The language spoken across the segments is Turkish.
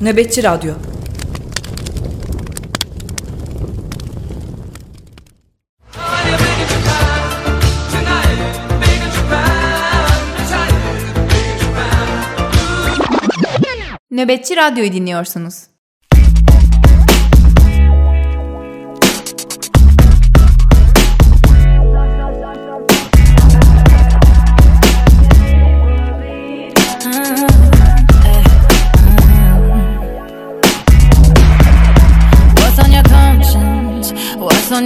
Nöbetçi Radyo Nöbetçi Radyo'yu dinliyorsunuz.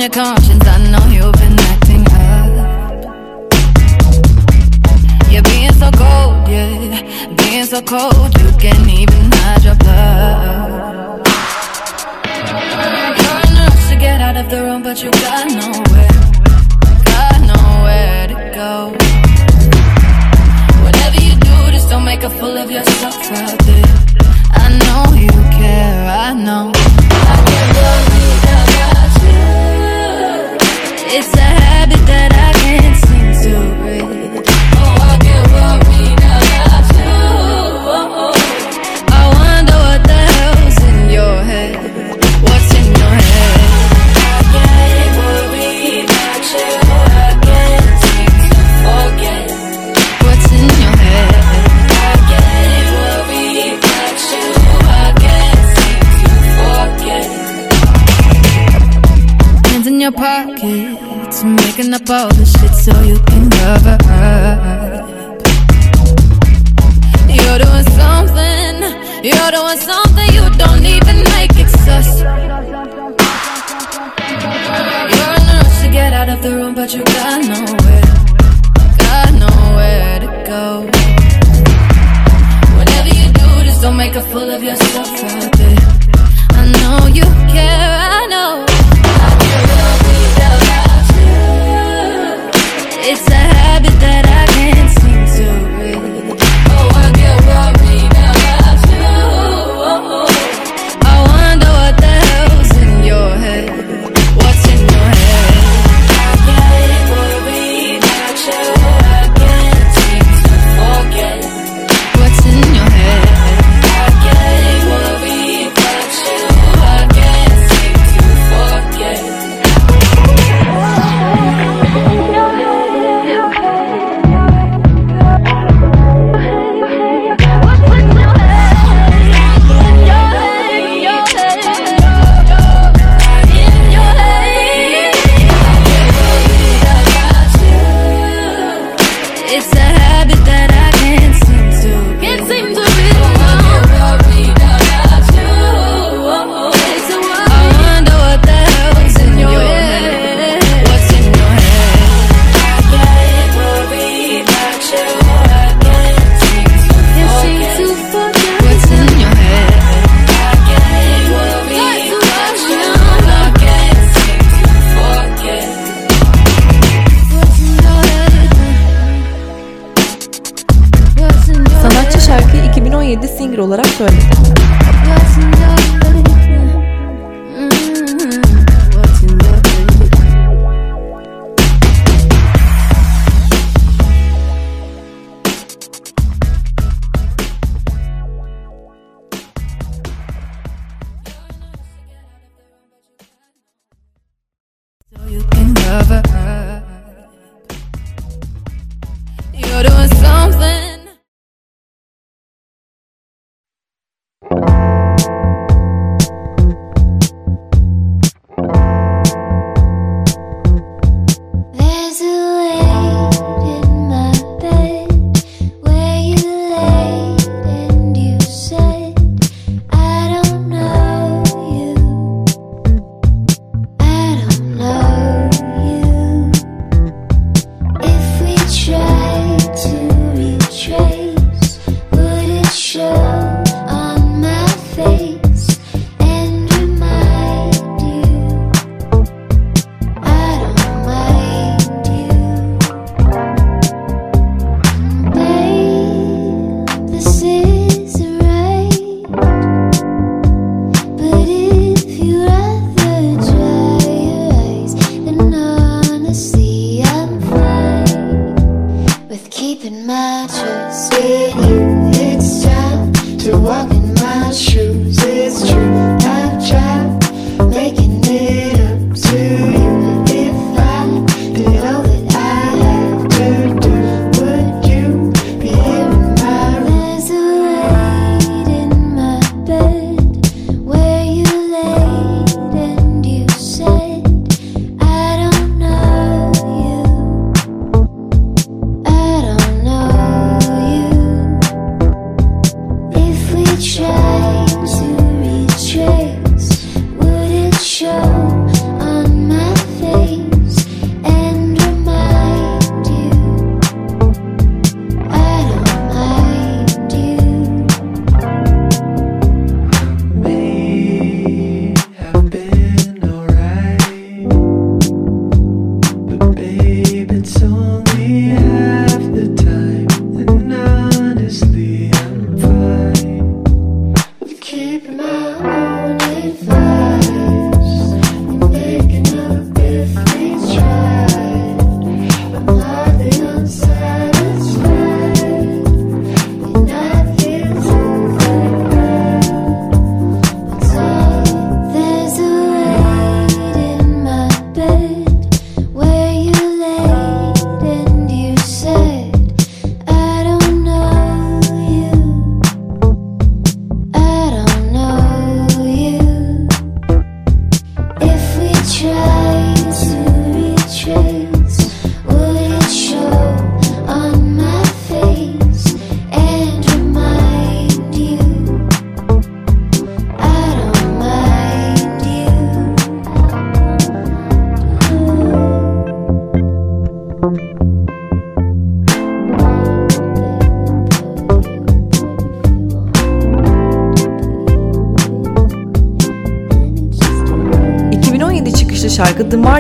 on your conscience. I know you've been acting up. You're being so cold, yeah, being so cold. both.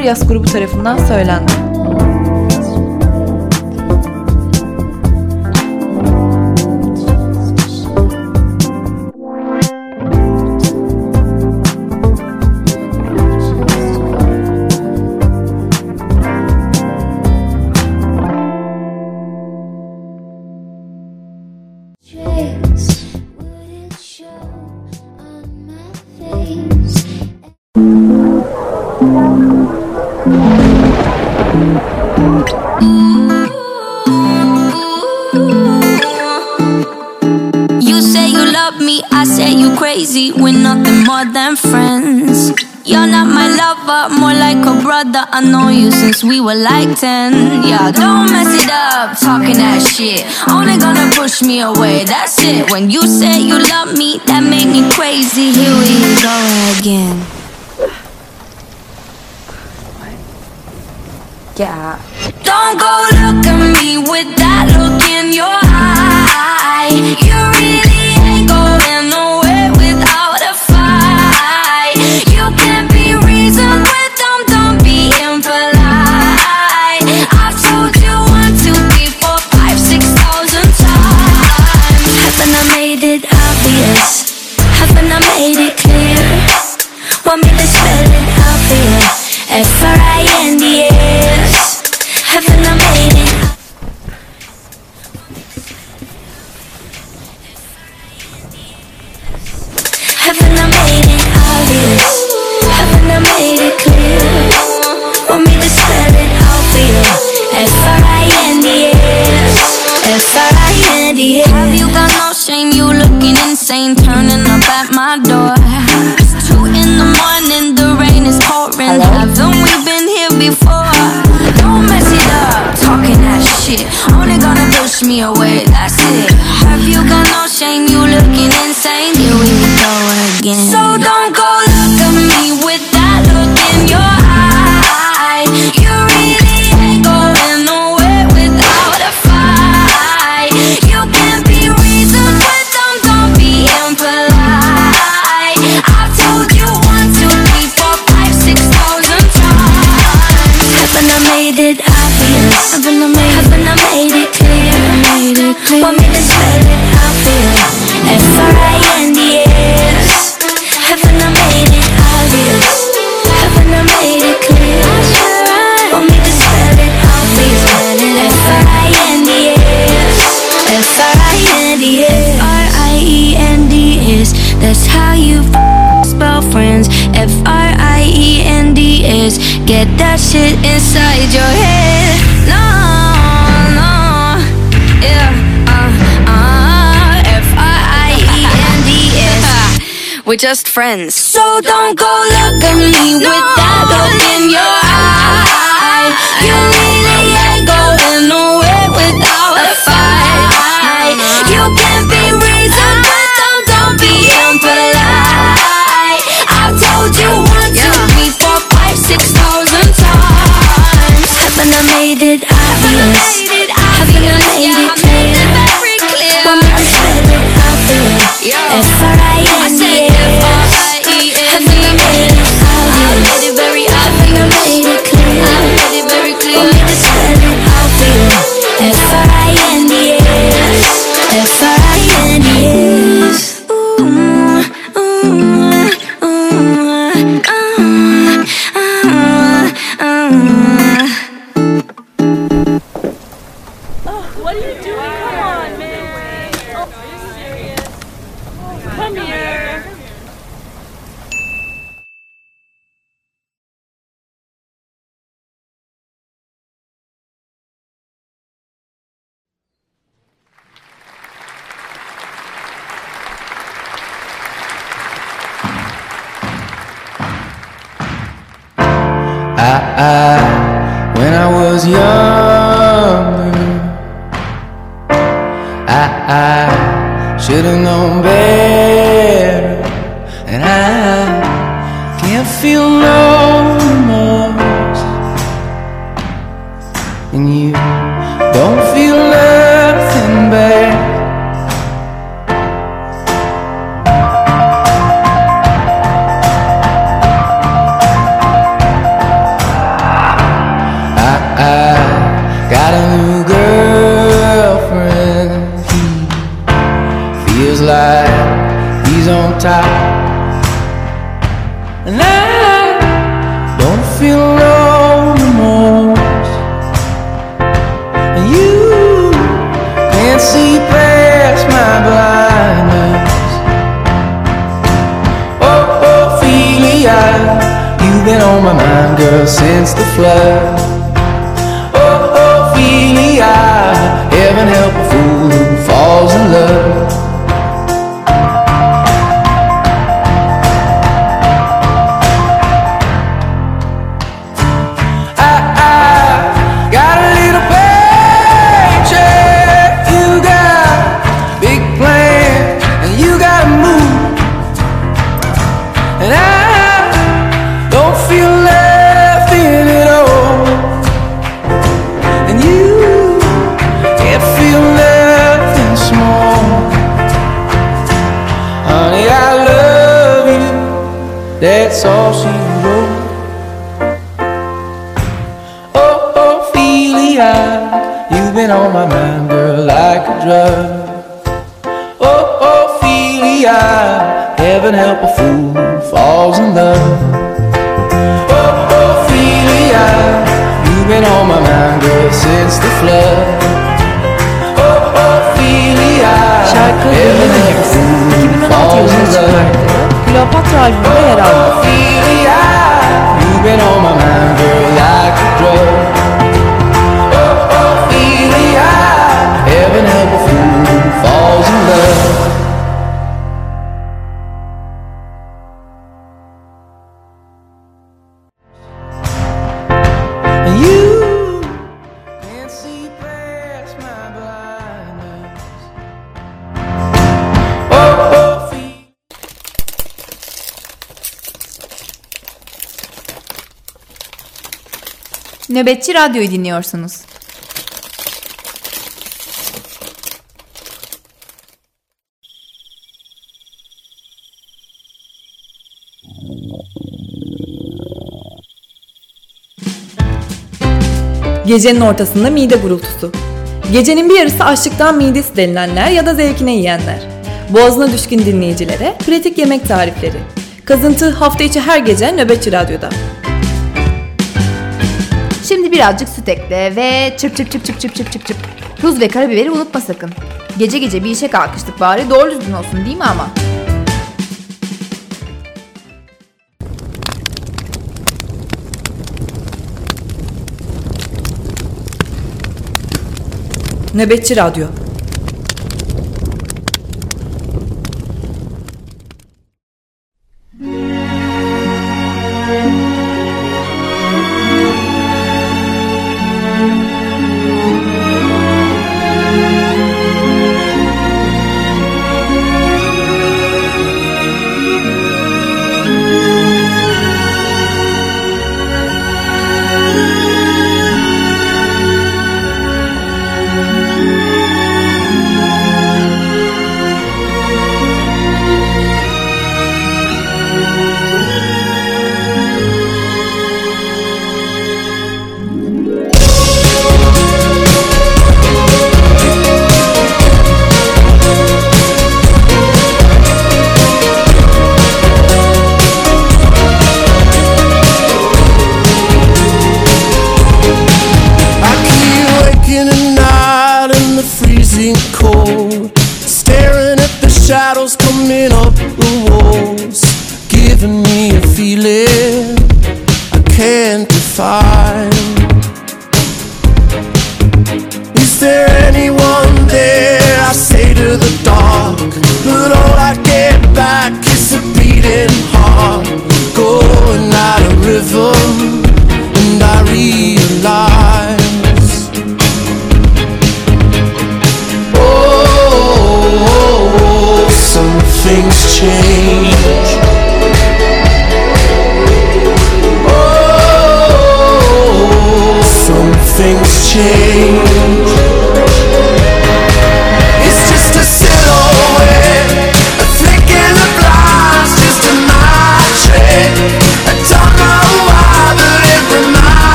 Varyas grubu tarafından söylendi. we were like ten. Yeah, don't mess it up, talking that shit. Only gonna push me away, that's it. When you say you love me, that made me crazy. Here we go again. Don't go look at me with that look in your eye. You really We're just friends. So don't go look at me no. with that look in your eye. You Nöbetçi Radyo'yu dinliyorsunuz. Gecenin ortasında mide gurultusu. Gecenin bir yarısı açlıktan midesi delinenler ya da zevkine yiyenler. Boğazına düşkün dinleyicilere pratik yemek tarifleri. Kazıntı hafta içi her gece Nöbetçi Radyo'da. Birazcık süt ekle ve çırp çırp çırp çırp çırp çırp çırp. Tuz ve karabiberi unutma sakın. Gece gece bir işe kalkıştık bari doğru düzgün olsun değil mi ama? Nöbetçi Radyo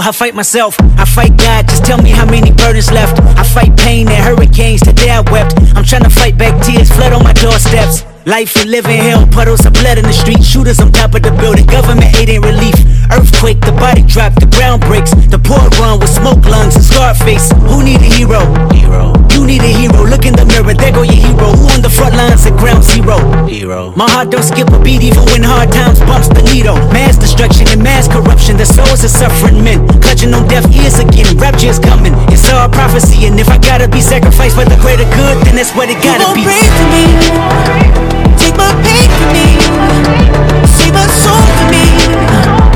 I fight myself, I fight God. Just tell me how many burdens left. I fight pain and hurricanes. Today I wept. I'm trying to fight back tears, flood on my doorsteps. Life we live in hell, puddles of blood in the street, shooters on top of the building. Government aid ain't relief. Earthquake, the body drop, the ground breaks. The poor run with smoke lungs and scarred face. Who need a hero? Hero. You need a hero. Look in the mirror, there go your hero. Who on the front lines at ground zero? Hero. My heart don't skip a beat even when hard times bumps the needle. Mass destruction and mass corruption. The souls of suffering men clutching on deaf ears again. Rapture's coming. It's all prophecy, and if I gotta be sacrificed for the greater good, then that's what it gotta gon' be. pray for me? Take my pain for me. Save my soul for me.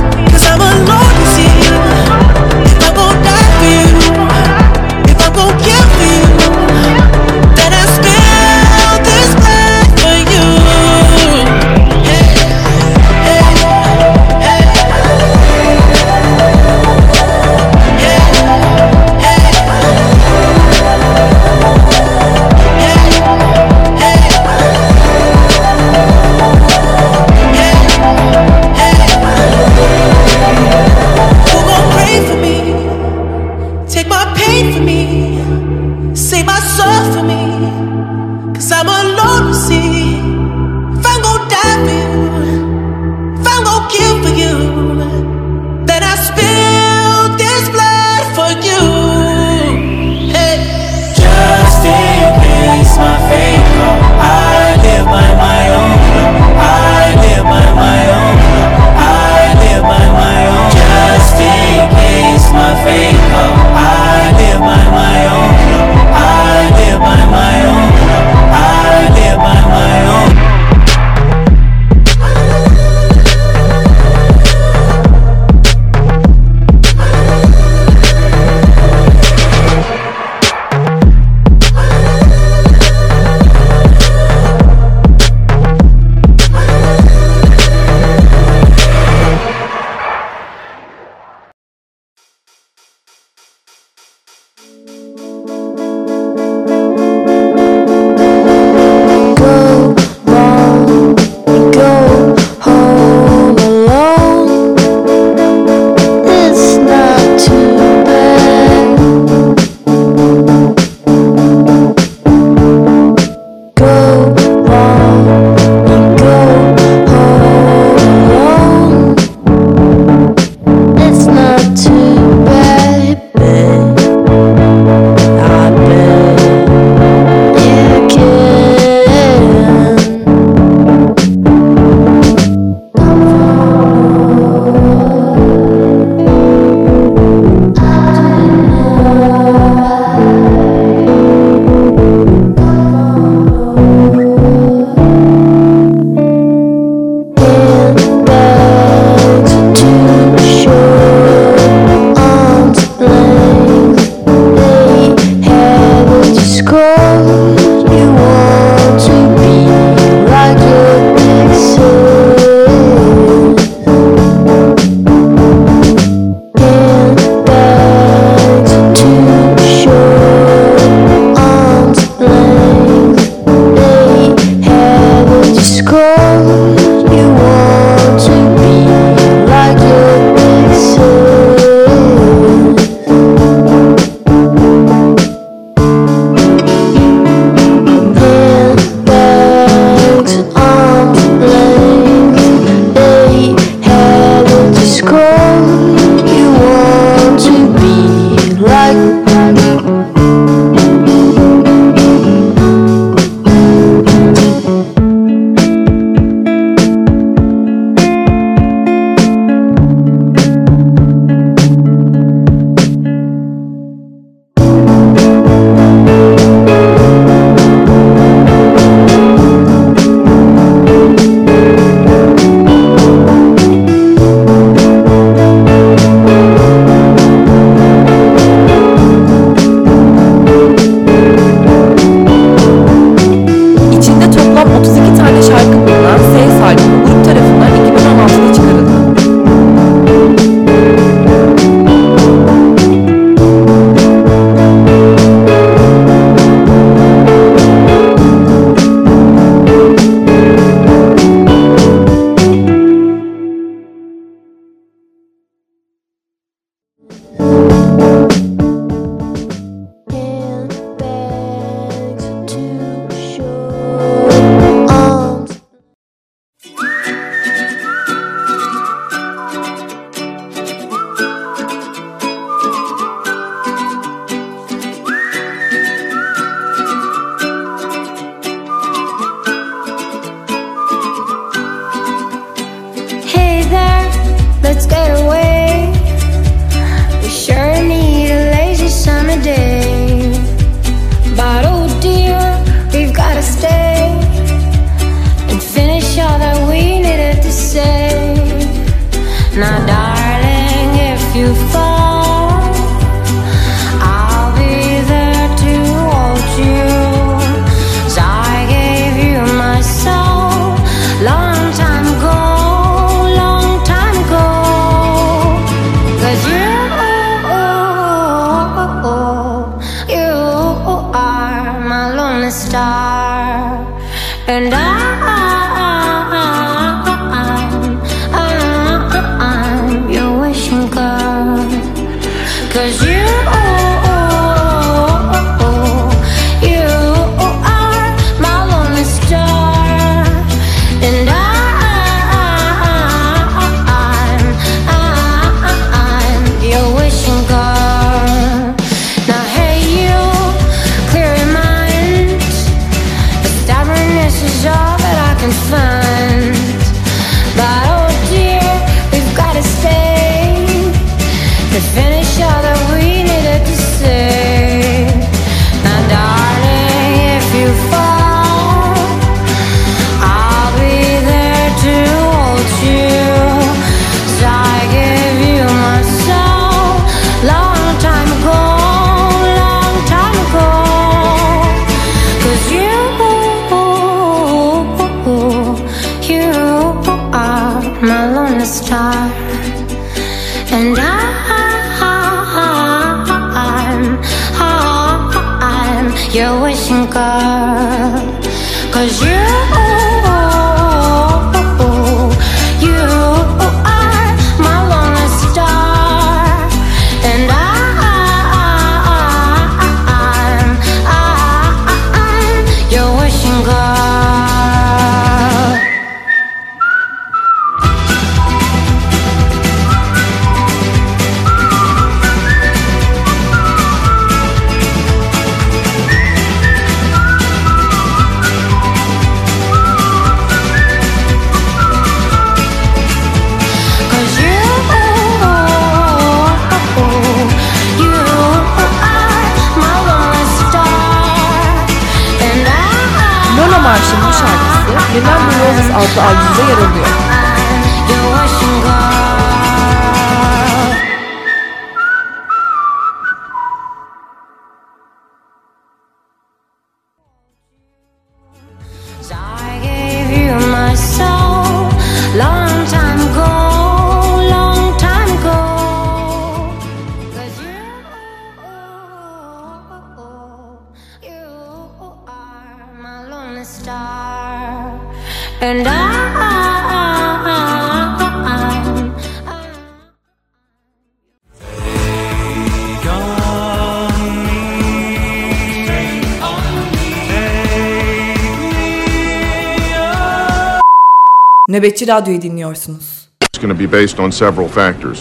Nöbetçi Radyo'yu dinliyorsunuz. It's going to be based on several factors.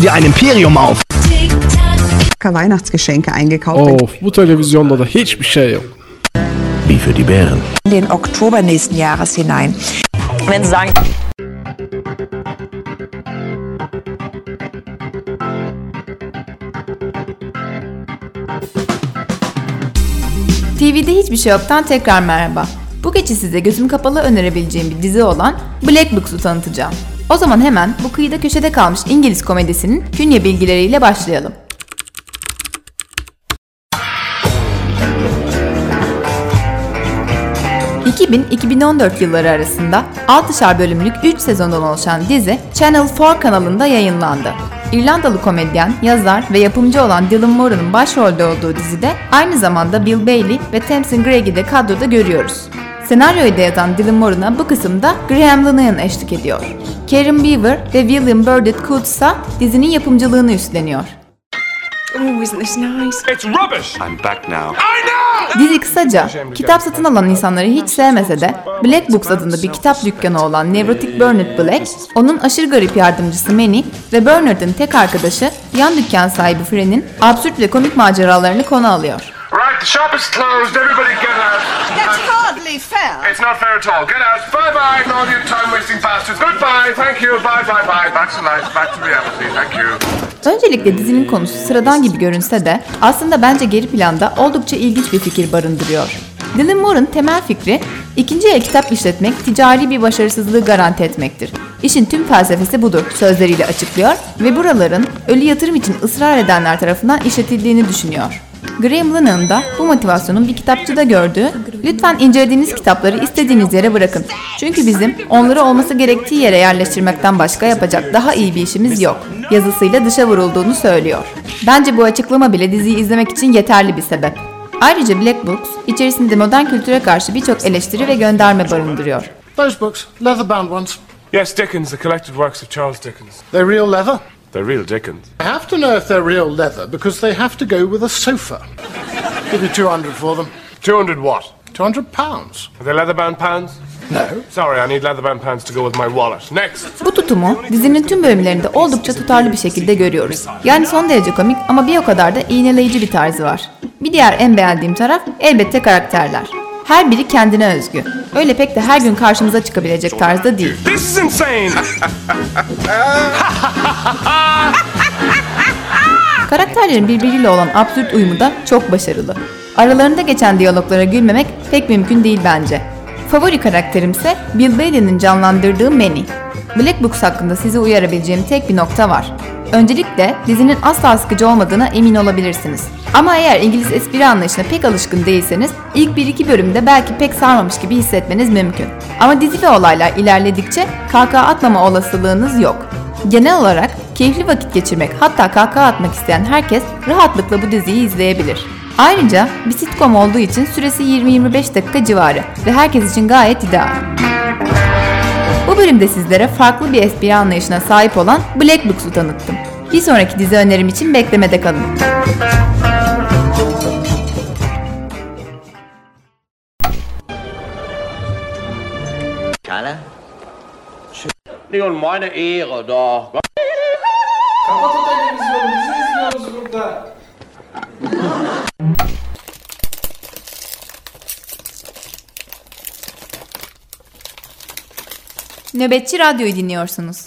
dir ein Imperium auf. Weihnachtsgeschenke eingekauft. Of bu televizyonda da hiçbir şey yok. Wie für die Bären. In den Oktober nächsten Jahres hinein. Wenn Sie sagen, TV'de hiçbir şey yoktan tekrar merhaba. Bu gece size gözüm kapalı önerebileceğim bir dizi olan Black Books'u tanıtacağım. O zaman hemen bu kıyıda köşede kalmış İngiliz komedisinin künye bilgileriyle başlayalım. ...2000-2014 yılları arasında 6'şar bölümlük 3 sezondan oluşan dizi Channel 4 kanalında yayınlandı. İrlandalı komedyen, yazar ve yapımcı olan Dylan Moran'ın başrolde olduğu dizide aynı zamanda Bill Bailey ve Tamsin Gregg'i de kadroda görüyoruz. Senaryoyu da yazan Dylan Moran'a bu kısımda Graham Linehan eşlik ediyor. Karen Beaver ve William Burdett Coates ise dizinin yapımcılığını üstleniyor. Oh, isn't this nice? It's rubbish! I'm back now. Dizi kısaca, kitap satın alan insanları hiç sevmese de Black Books adında bir kitap dükkanı olan Nevrotic Bernard Black, onun aşırı garip yardımcısı Manny ve Bernard'ın tek arkadaşı yan dükkan sahibi Fren'in absürt ve komik maceralarını konu alıyor. Right, the shop is closed. Everybody get out. Hardly fair. It's not fair at all. Get out. Bye bye, all you time wasting bastards. Goodbye. Thank you. Bye bye bye. Back to life. Back to reality. Thank you. Öncelikle dizinin konusu sıradan gibi görünse de aslında bence geri planda oldukça ilginç bir fikir barındırıyor. Dylan Moore'un temel fikri ikinci el kitap işletmek ticari bir başarısızlığı garanti etmektir. İşin tüm felsefesi budur sözleriyle açıklıyor ve buraların ölü yatırım için ısrar edenler tarafından işletildiğini düşünüyor. Graham Linehan da bu motivasyonun bir kitapçıda gördüğü, lütfen incelediğiniz kitapları istediğiniz yere bırakın. Çünkü bizim onları olması gerektiği yere yerleştirmekten başka yapacak daha iyi bir işimiz yok. Yazısıyla dışa vurulduğunu söylüyor. Bence bu açıklama bile diziyi izlemek için yeterli bir sebep. Ayrıca Black Books, içerisinde modern kültüre karşı birçok eleştiri ve gönderme barındırıyor. Those books, leather bound ones. Yes, Dickens, the collected works of Charles Dickens. They're real leather. They're real Dickens. I have to know if they're real leather because they have to go with a sofa. Give you 200 for them. 200 what? 200 pounds. Are they leather bound pounds? No. Sorry, I need leather bound pounds to go with my wallet. Next! Bu tutumu dizinin tüm bölümlerinde oldukça tutarlı bir şekilde görüyoruz. Yani son derece komik ama bir o kadar da iğneleyici bir tarzı var. Bir diğer en beğendiğim taraf elbette karakterler. Her biri kendine özgü. Öyle pek de her gün karşımıza çıkabilecek tarzda değil. This is insane! Karakterlerin birbiriyle olan absürt uyumu da çok başarılı. Aralarında geçen diyaloglara gülmemek pek mümkün değil bence. Favori karakterimse Bill Bailey'nin canlandırdığı Manny. Black Books hakkında sizi uyarabileceğim tek bir nokta var. Öncelikle dizinin asla sıkıcı olmadığına emin olabilirsiniz. Ama eğer İngiliz espri anlayışına pek alışkın değilseniz ilk 1-2 bölümde belki pek sarmamış gibi hissetmeniz mümkün. Ama dizi ve olaylar ilerledikçe kahkaha atmama olasılığınız yok. Genel olarak keyifli vakit geçirmek hatta kahkaha atmak isteyen herkes rahatlıkla bu diziyi izleyebilir. Ayrıca bir sitcom olduğu için süresi 20-25 dakika civarı ve herkes için gayet ideal. Bu bölümde sizlere farklı bir espri anlayışına sahip olan Black Books'u tanıttım. Bir sonraki dizi önerim için beklemede kalın. Kalle? Det er jo meine Ehre, da. Kapat Nöbetçi Radyo'yu dinliyorsunuz.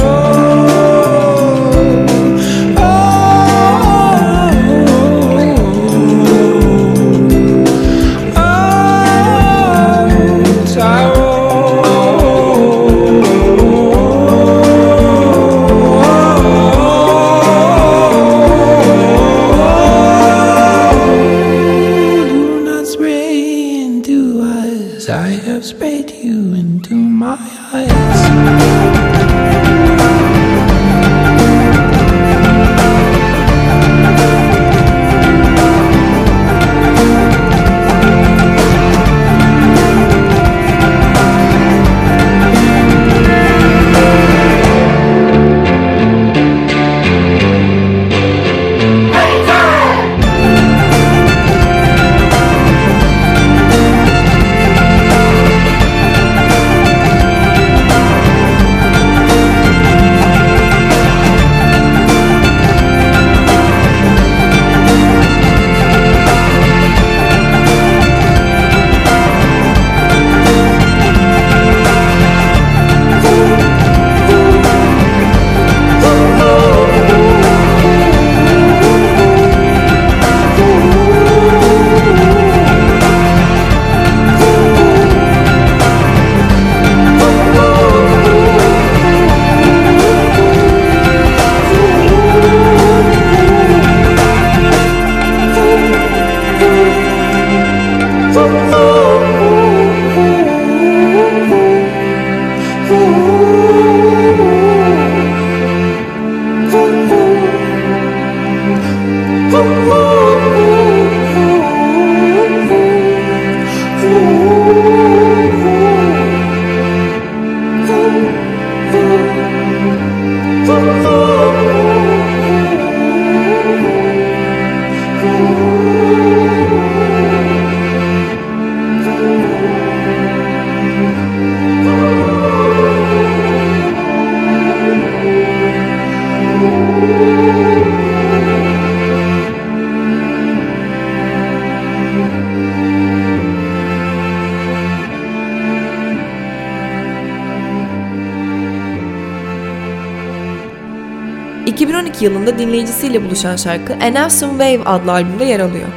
bestecisiyle buluşan şarkı An Awesome Wave adlı albümde yer alıyor.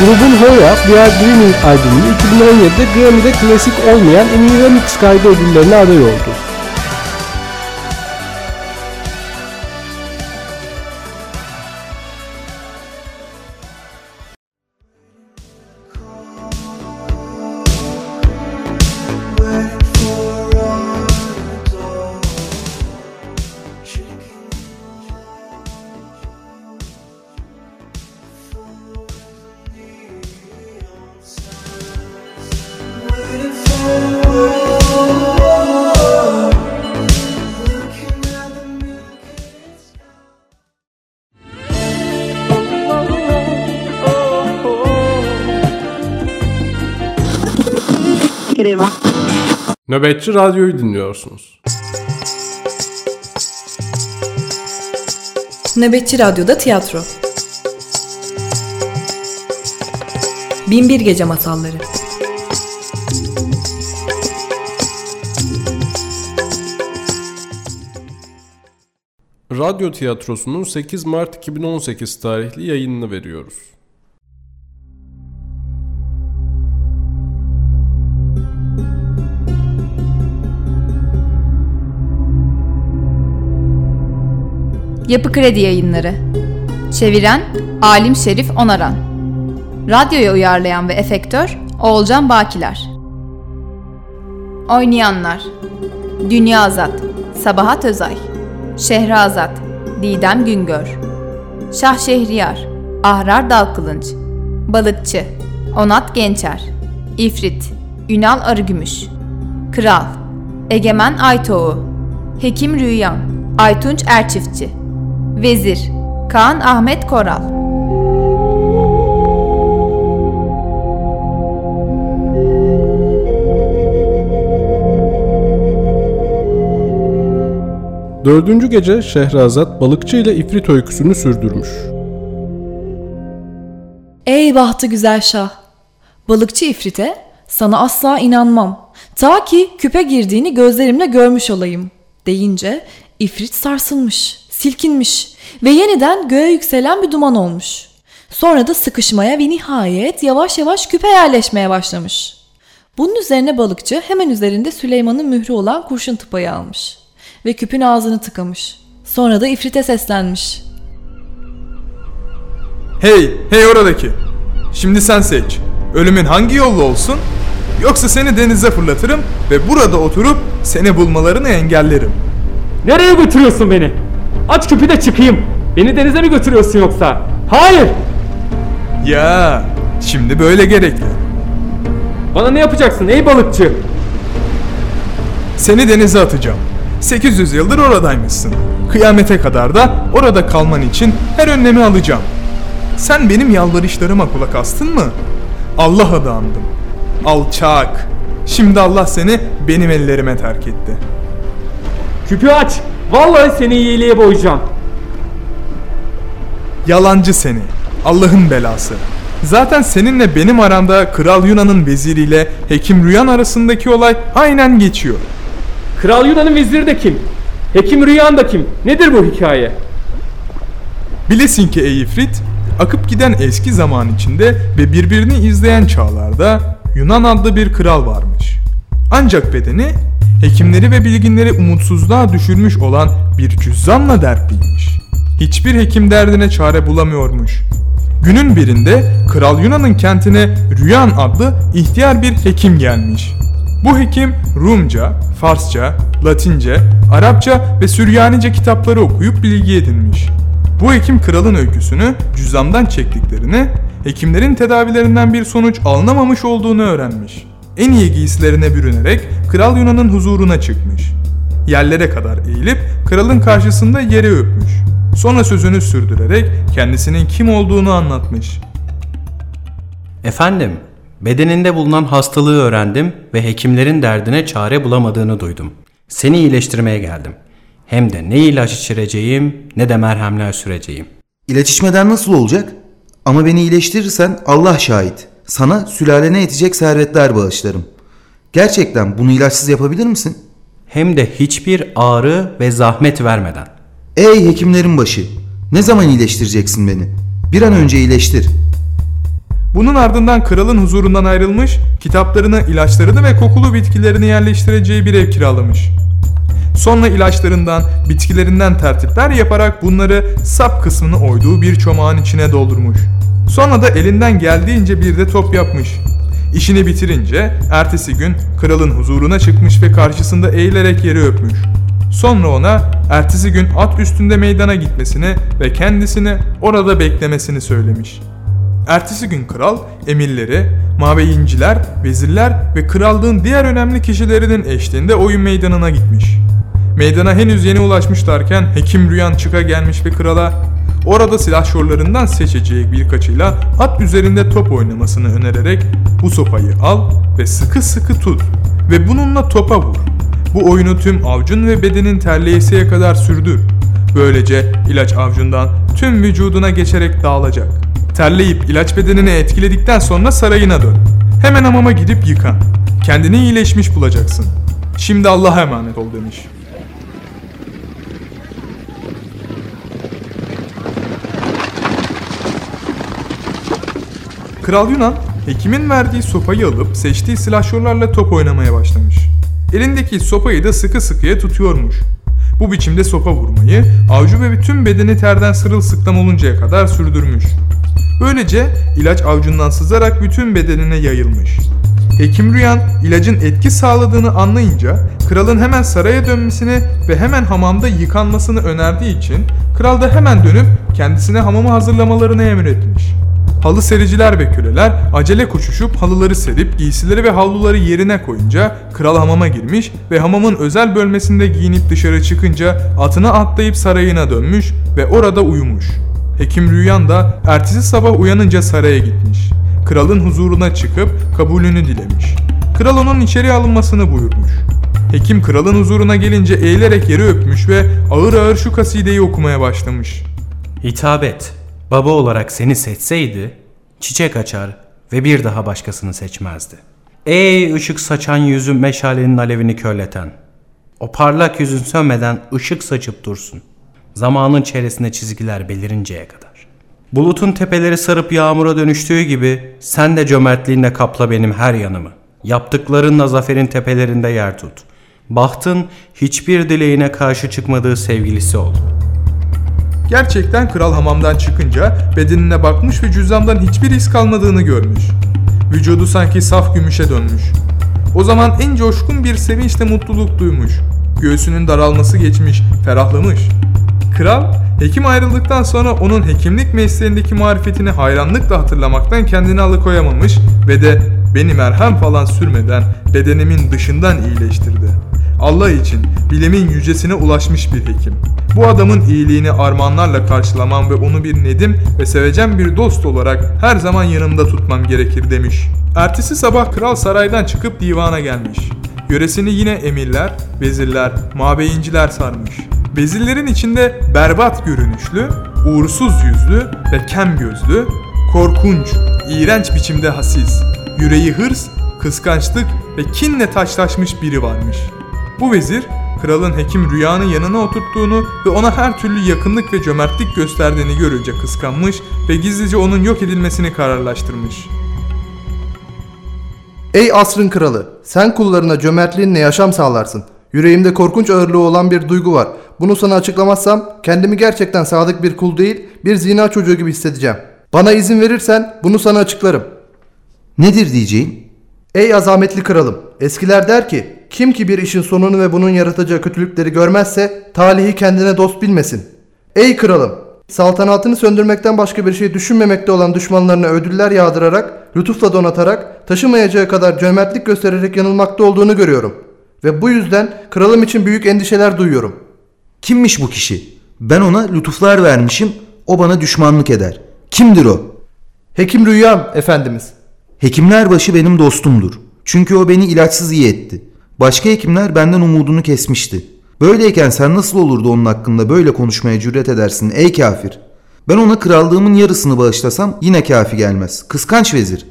Grubun Hoya, We Are Dreaming albümü 2017'de Grammy'de klasik olmayan en iyi remix kaydı ödüllerine aday oldu. Nöbetçi Radyo'yu dinliyorsunuz. Nöbetçi Radyo'da tiyatro. Binbir Gece Masalları. Radyo tiyatrosunun 8 Mart 2018 tarihli yayınını veriyoruz. Yapı Kredi Yayınları. Çeviren Alim Şerif Onaran. Radyoya uyarlayan ve efektör Oğulcan Bakiler. Oynayanlar Dünya Azat Sabahat Özay Şehrazat Didem Güngör Şah Şehriyar Ahrar Dalkılınç Balıkçı Onat Gençer İfrit Ünal Arıgümüş Kral Egemen Aytoğu Hekim Rüyan Aytunç Erçiftçi Vezir Kaan Ahmet Koral Dördüncü gece Şehrazat balıkçı ile ifrit öyküsünü sürdürmüş. Ey bahtı güzel şah! Balıkçı ifrite sana asla inanmam. Ta ki küpe girdiğini gözlerimle görmüş olayım deyince ifrit sarsılmış, silkinmiş ve yeniden göğe yükselen bir duman olmuş. Sonra da sıkışmaya ve nihayet yavaş yavaş küpe yerleşmeye başlamış. Bunun üzerine balıkçı hemen üzerinde Süleyman'ın mührü olan kurşun tıpayı almış ve küpün ağzını tıkamış. Sonra da ifrite seslenmiş. Hey, hey oradaki. Şimdi sen seç. Ölümün hangi yolla olsun? Yoksa seni denize fırlatırım ve burada oturup seni bulmalarını engellerim. Nereye götürüyorsun beni? Aç küpü de çıkayım. Beni denize mi götürüyorsun yoksa? Hayır. Ya, şimdi böyle gerekli. Bana ne yapacaksın ey balıkçı? Seni denize atacağım. 800 yıldır oradaymışsın. Kıyamete kadar da orada kalman için her önlemi alacağım. Sen benim yalvarışlarıma kulak astın mı? Allah adı andım. Alçak. Şimdi Allah seni benim ellerime terk etti. Küpü aç. Vallahi seni iyiliğe boyayacağım. Yalancı seni. Allah'ın belası. Zaten seninle benim aramda Kral Yunan'ın veziriyle Hekim Rüyan arasındaki olay aynen geçiyor. Kral Yunan'ın veziri de kim? Hekim Rüyan da kim? Nedir bu hikaye? Bilesin ki ey ifrit, akıp giden eski zaman içinde ve birbirini izleyen çağlarda Yunan adlı bir kral varmış. Ancak bedeni hekimleri ve bilginleri umutsuzluğa düşürmüş olan bir cüzzamla dertliymiş. Hiçbir hekim derdine çare bulamıyormuş. Günün birinde Kral Yunan'ın kentine Rüyan adlı ihtiyar bir hekim gelmiş. Bu hekim Rumca, Farsça, Latince, Arapça ve Süryanice kitapları okuyup bilgi edinmiş. Bu hekim kralın öyküsünü cüzdandan çektiklerini, hekimlerin tedavilerinden bir sonuç alınamamış olduğunu öğrenmiş. En iyi giysilerine bürünerek Kral Yunan'ın huzuruna çıkmış. Yerlere kadar eğilip kralın karşısında yere öpmüş. Sonra sözünü sürdürerek kendisinin kim olduğunu anlatmış. Efendim, bedeninde bulunan hastalığı öğrendim ve hekimlerin derdine çare bulamadığını duydum. Seni iyileştirmeye geldim. Hem de ne ilaç içireceğim ne de merhemler süreceğim. İlaç içmeden nasıl olacak? Ama beni iyileştirirsen Allah şahit. Sana sülalene yetecek servetler bağışlarım. Gerçekten bunu ilaçsız yapabilir misin? Hem de hiçbir ağrı ve zahmet vermeden. Ey hekimlerin başı! Ne zaman iyileştireceksin beni? Bir an önce iyileştir. Bunun ardından kralın huzurundan ayrılmış, kitaplarını, ilaçlarını ve kokulu bitkilerini yerleştireceği bir ev kiralamış. Sonra ilaçlarından, bitkilerinden tertipler yaparak bunları sap kısmını oyduğu bir çomağın içine doldurmuş. Sonra da elinden geldiğince bir de top yapmış. İşini bitirince ertesi gün kralın huzuruna çıkmış ve karşısında eğilerek yeri öpmüş. Sonra ona ertesi gün at üstünde meydana gitmesini ve kendisini orada beklemesini söylemiş. Ertesi gün kral, emirleri, mabeyinciler, vezirler ve krallığın diğer önemli kişilerinin eşliğinde oyun meydanına gitmiş. Meydana henüz yeni ulaşmışlarken hekim Rüyan çıka gelmiş ve krala orada silahşorlarından seçeceği birkaçıyla at üzerinde top oynamasını önererek bu sopayı al ve sıkı sıkı tut ve bununla topa vur. Bu oyunu tüm avcun ve bedenin terleyesiye kadar sürdür. Böylece ilaç avcundan tüm vücuduna geçerek dağılacak. Terleyip ilaç bedenini etkiledikten sonra sarayına dön. Hemen hamama gidip yıkan. Kendini iyileşmiş bulacaksın. Şimdi Allah'a emanet ol demiş. Kral Yunan, hekimin verdiği sopayı alıp seçtiği silahşorlarla top oynamaya başlamış. Elindeki sopayı da sıkı sıkıya tutuyormuş. Bu biçimde sopa vurmayı, avcı ve bütün bedeni terden sırılsıklam oluncaya kadar sürdürmüş. Böylece ilaç avcundan sızarak bütün bedenine yayılmış. Hekim Rüyan ilacın etki sağladığını anlayınca kralın hemen saraya dönmesini ve hemen hamamda yıkanmasını önerdiği için kral da hemen dönüp kendisine hamamı hazırlamalarını emretmiş. Halı sericiler ve köleler acele koşuşup halıları serip giysileri ve havluları yerine koyunca kral hamama girmiş ve hamamın özel bölmesinde giyinip dışarı çıkınca atına atlayıp sarayına dönmüş ve orada uyumuş. Hekim Rüyan da ertesi sabah uyanınca saraya gitmiş. Kralın huzuruna çıkıp kabulünü dilemiş. Kral onun içeri alınmasını buyurmuş. Hekim kralın huzuruna gelince eğilerek yeri öpmüş ve ağır ağır şu kasideyi okumaya başlamış. Hitap et. Baba olarak seni seçseydi, çiçek açar ve bir daha başkasını seçmezdi. Ey ışık saçan yüzün meşalenin alevini körleten. O parlak yüzün sönmeden ışık saçıp dursun. Zamanın çevresinde çizgiler belirinceye kadar. Bulutun tepeleri sarıp yağmura dönüştüğü gibi sen de cömertliğinle kapla benim her yanımı. Yaptıklarınla zaferin tepelerinde yer tut. Bahtın hiçbir dileğine karşı çıkmadığı sevgilisi ol. Gerçekten kral hamamdan çıkınca bedenine bakmış ve cüzdandan hiçbir iz kalmadığını görmüş. Vücudu sanki saf gümüşe dönmüş. O zaman en coşkun bir sevinçle mutluluk duymuş. Göğsünün daralması geçmiş, ferahlamış. Kral, hekim ayrıldıktan sonra onun hekimlik mesleğindeki marifetini hayranlıkla hatırlamaktan kendini alıkoyamamış ve de beni merhem falan sürmeden bedenimin dışından iyileştirdi. Allah için bilimin yücesine ulaşmış bir hekim. Bu adamın iyiliğini armağanlarla karşılamam ve onu bir nedim ve sevecen bir dost olarak her zaman yanımda tutmam gerekir demiş. Ertesi sabah kral saraydan çıkıp divana gelmiş. Yöresini yine emirler, vezirler, mabeyinciler sarmış. Vezirlerin içinde berbat görünüşlü, uğursuz yüzlü ve kem gözlü, korkunç, iğrenç biçimde hassiz, yüreği hırs, kıskançlık ve kinle taşlaşmış biri varmış. Bu vezir, kralın hekim rüyanın yanına oturttuğunu ve ona her türlü yakınlık ve cömertlik gösterdiğini görünce kıskanmış ve gizlice onun yok edilmesini kararlaştırmış. Ey asrın kralı, sen kullarına cömertliğinle yaşam sağlarsın. Yüreğimde korkunç ağırlığı olan bir duygu var. Bunu sana açıklamazsam kendimi gerçekten sadık bir kul değil, bir zina çocuğu gibi hissedeceğim. Bana izin verirsen bunu sana açıklarım. Nedir diyeceğim? Ey azametli kralım, eskiler der ki, kim ki bir işin sonunu ve bunun yaratacağı kötülükleri görmezse talihi kendine dost bilmesin. Ey kralım, saltanatını söndürmekten başka bir şey düşünmemekte olan düşmanlarına ödüller yağdırarak, lütufla donatarak, taşımayacağı kadar cömertlik göstererek yanılmakta olduğunu görüyorum. Ve bu yüzden kralım için büyük endişeler duyuyorum. Kimmiş bu kişi? Ben ona lütuflar vermişim, o bana düşmanlık eder. Kimdir o? Hekim Rüyam efendimiz. Hekimler başı benim dostumdur. Çünkü o beni ilaçsız iyi etti. Başka hekimler benden umudunu kesmişti. Böyleyken sen nasıl olurdu onun hakkında böyle konuşmaya cüret edersin ey kafir? Ben ona krallığımın yarısını bağışlasam yine kafi gelmez. Kıskanç vezir.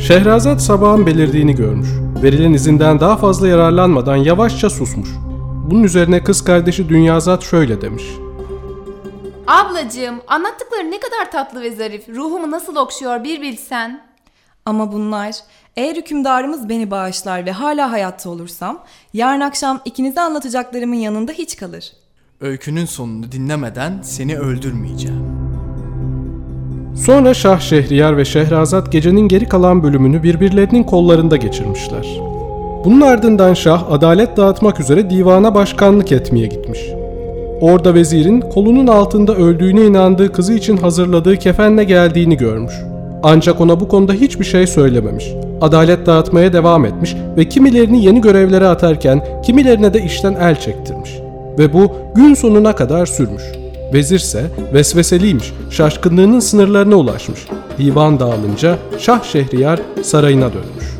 Şehrazat sabahın belirdiğini görmüş. verilen izinden daha fazla yararlanmadan yavaşça susmuş. Bunun üzerine kız kardeşi Dünyazat şöyle demiş. Ablacığım anlattıkları ne kadar tatlı ve zarif. Ruhumu nasıl okşuyor bir bilsen. Ama bunlar eğer hükümdarımız beni bağışlar ve hala hayatta olursam yarın akşam ikinize anlatacaklarımın yanında hiç kalır. Öykünün sonunu dinlemeden seni öldürmeyeceğim. Sonra Şah Şehriyar ve Şehrazat gecenin geri kalan bölümünü birbirlerinin kollarında geçirmişler. Bunun ardından Şah adalet dağıtmak üzere divana başkanlık etmeye gitmiş. Orada vezirin kolunun altında öldüğüne inandığı kızı için hazırladığı kefenle geldiğini görmüş. Ancak ona bu konuda hiçbir şey söylememiş. Adalet dağıtmaya devam etmiş ve kimilerini yeni görevlere atarken kimilerine de işten el çektirmiş. Ve bu gün sonuna kadar sürmüş. Vezirse vesveseliymiş, şaşkınlığının sınırlarına ulaşmış. Divan dağılınca Şah Şehriyar sarayına dönmüş.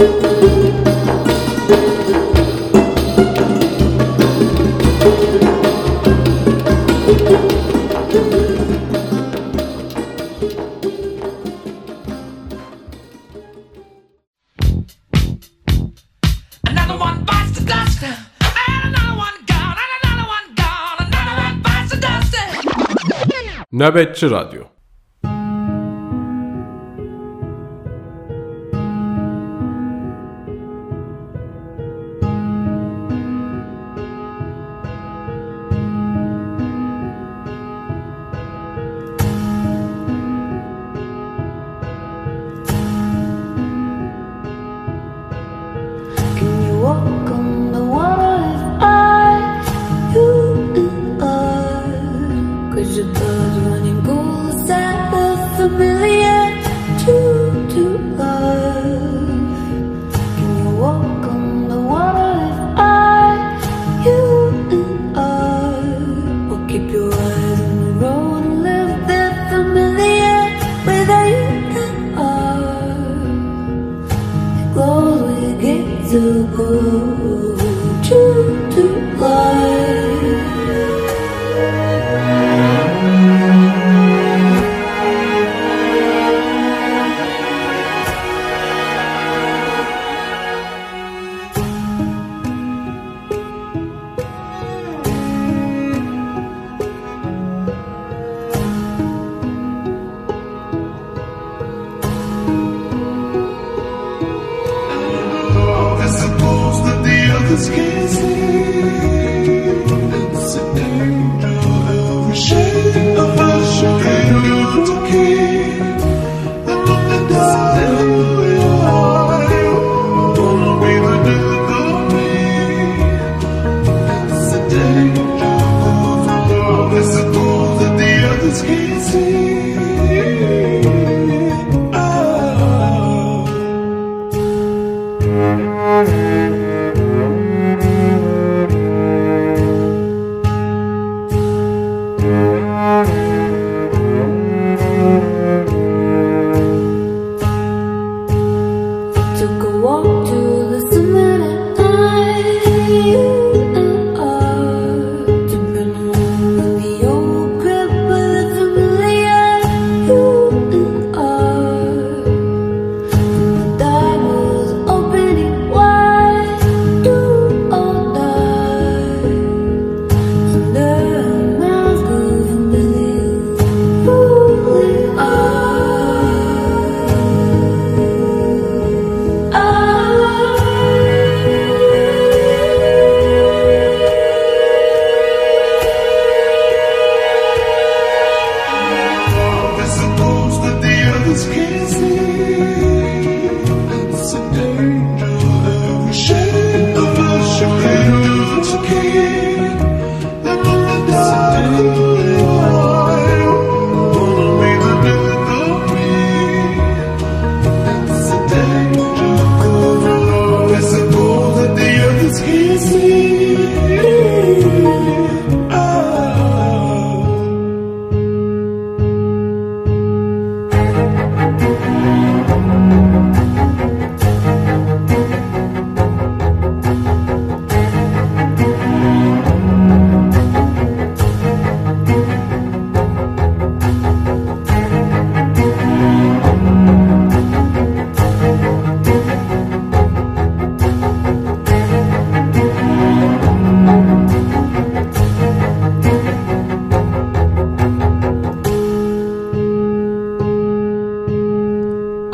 Another Nöbetçi Radyo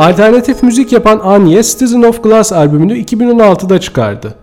Alternatif müzik yapan Anye, Citizen of Glass albümünü 2016'da çıkardı.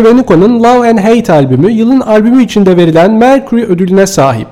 Kıvenuko'nun Love and Hate albümü yılın albümü içinde verilen Mercury ödülüne sahip.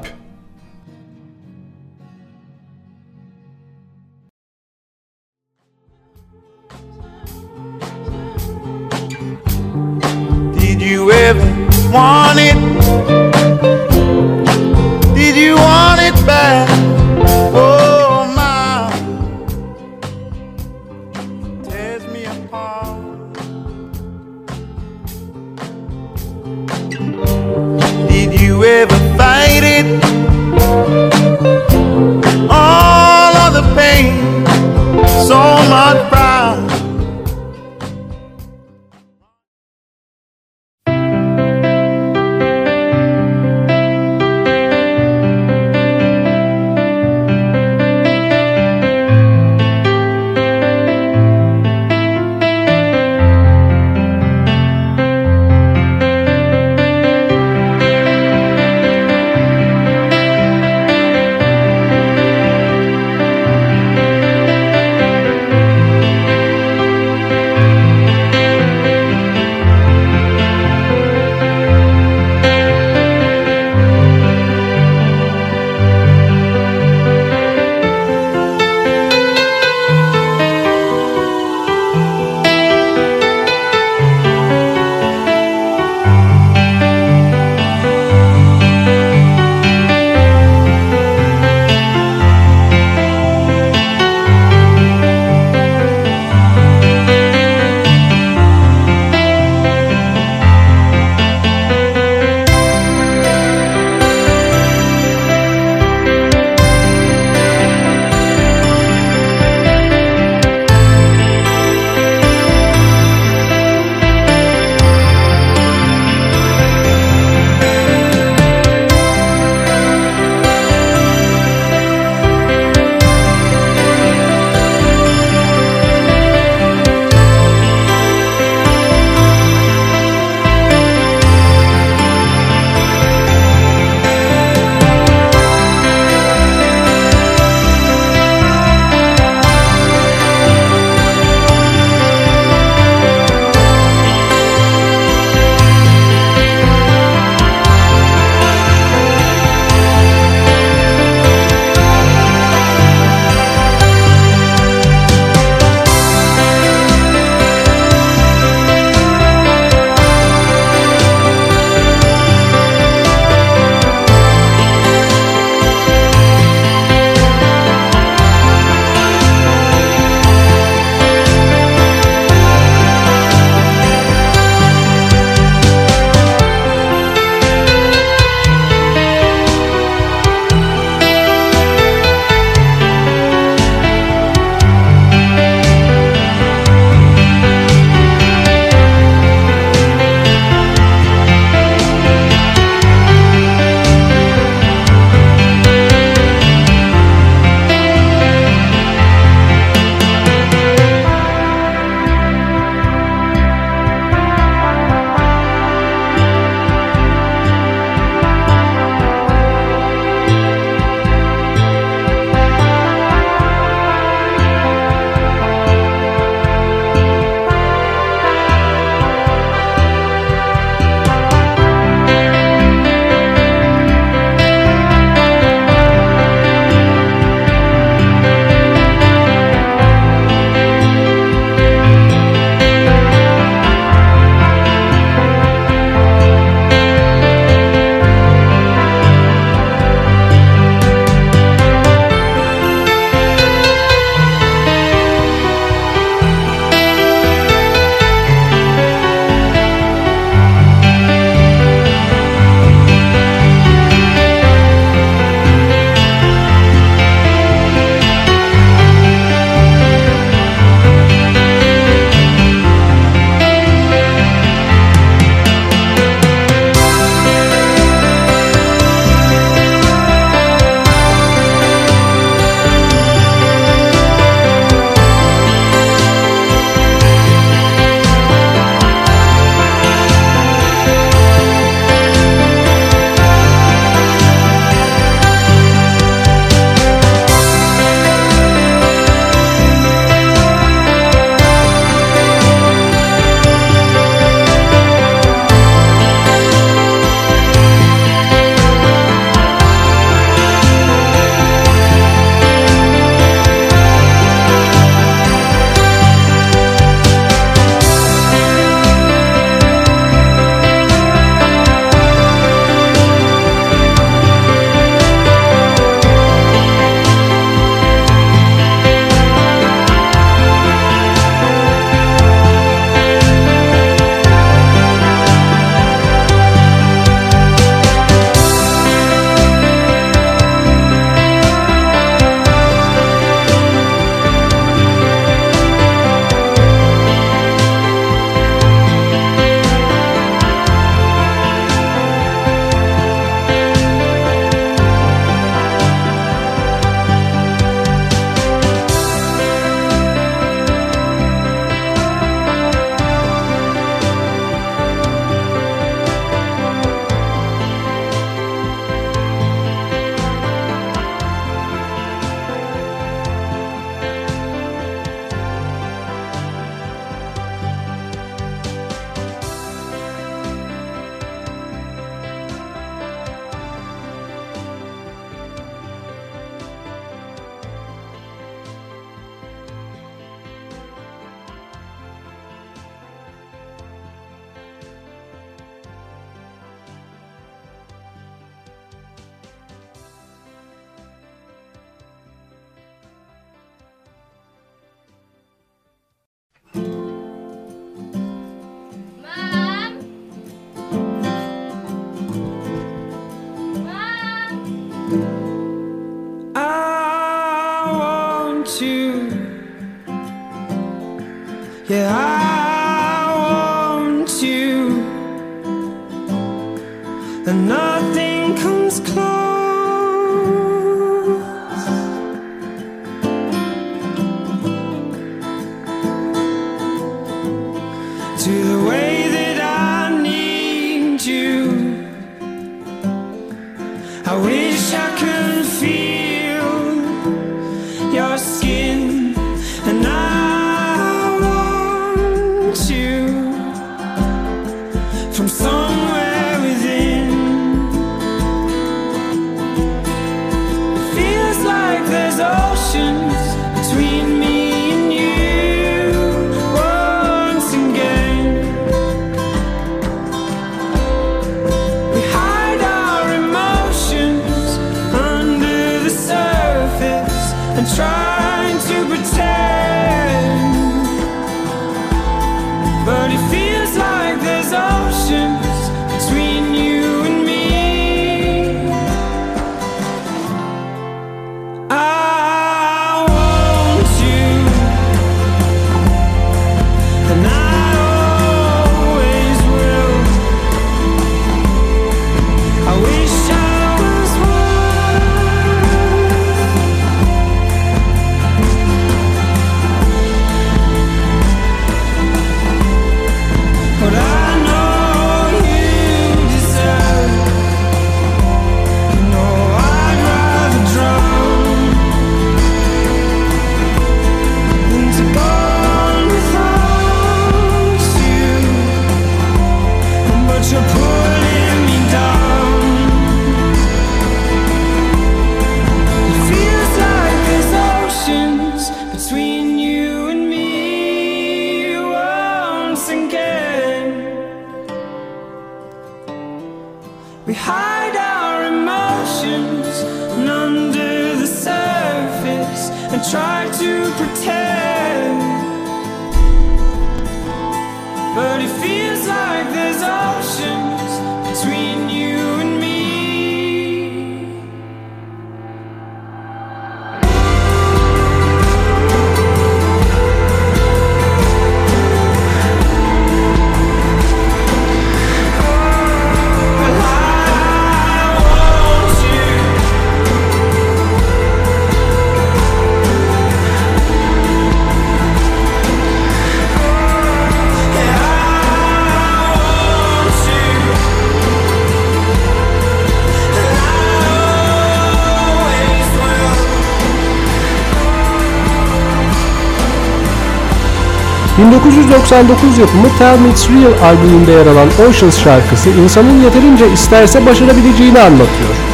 1999 yapımı Tell Me It's Real albümünde yer alan Oceans şarkısı insanın yeterince isterse başarabileceğini anlatıyor.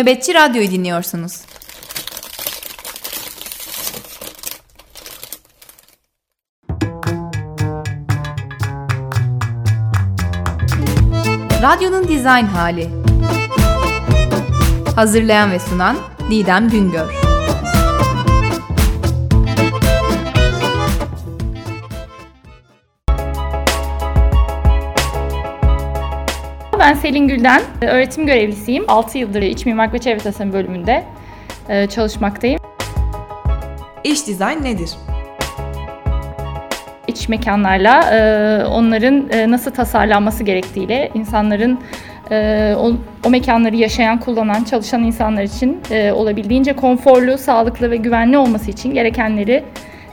Nöbetçi Radyo'yu dinliyorsunuz. Radyonun dizayn hali. Hazırlayan ve sunan Didem Güngör. Ben Selin Gülden, e, öğretim görevlisiyim. 6 yıldır İç Mimarlık ve Çevre Tasarım bölümünde e, çalışmaktayım. İç dizayn nedir? İç mekanlarla e, onların nasıl tasarlanması gerektiğiyle insanların o, o mekanları yaşayan, kullanan, çalışan insanlar için olabildiğince konforlu, sağlıklı ve güvenli olması için gerekenleri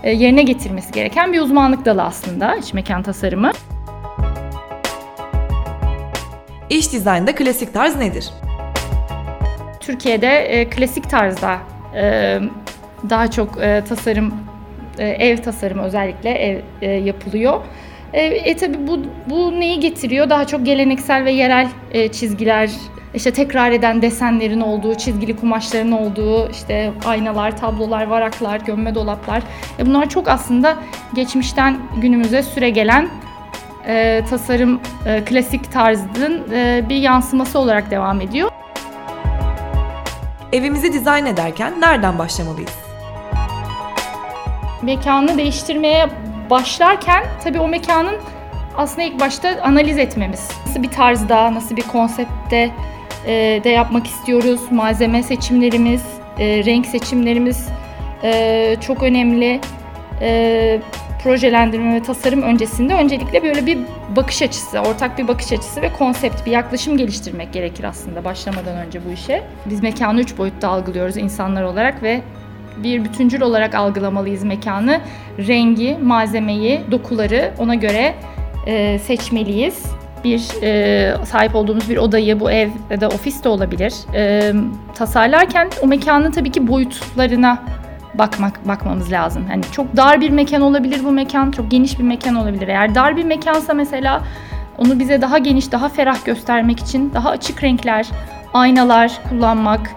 yerine getirmesi gereken bir uzmanlık dalı aslında iç mekan tasarımı. İş dizaynda klasik tarz nedir? Türkiye'de e, klasik tarzda e, daha çok e, tasarım, e, ev tasarımı özellikle ev e, yapılıyor. E, e tabi bu, bu neyi getiriyor? Daha çok geleneksel ve yerel e, çizgiler, işte tekrar eden desenlerin olduğu, çizgili kumaşların olduğu, işte aynalar, tablolar, varaklar, gömme dolaplar. E, bunlar çok aslında geçmişten günümüze süre gelen e, tasarım e, klasik tarzın e, bir yansıması olarak devam ediyor. Evimizi dizayn ederken nereden başlamalıyız? mekanı değiştirmeye başlarken tabii o mekanın aslında ilk başta analiz etmemiz. Nasıl bir tarzda, nasıl bir konseptte e, de yapmak istiyoruz. Malzeme seçimlerimiz, e, renk seçimlerimiz e, çok önemli. E, projelendirme ve tasarım öncesinde öncelikle böyle bir bakış açısı, ortak bir bakış açısı ve konsept, bir yaklaşım geliştirmek gerekir aslında başlamadan önce bu işe. Biz mekanı üç boyutta algılıyoruz insanlar olarak ve bir bütüncül olarak algılamalıyız mekanı. Rengi, malzemeyi, dokuları ona göre e, seçmeliyiz. Bir e, sahip olduğumuz bir odayı, bu ev ya da ofis de olabilir. E, tasarlarken o mekanın tabii ki boyutlarına bakmak bakmamız lazım. Hani çok dar bir mekan olabilir bu mekan, çok geniş bir mekan olabilir. Eğer dar bir mekansa mesela onu bize daha geniş, daha ferah göstermek için daha açık renkler, aynalar kullanmak,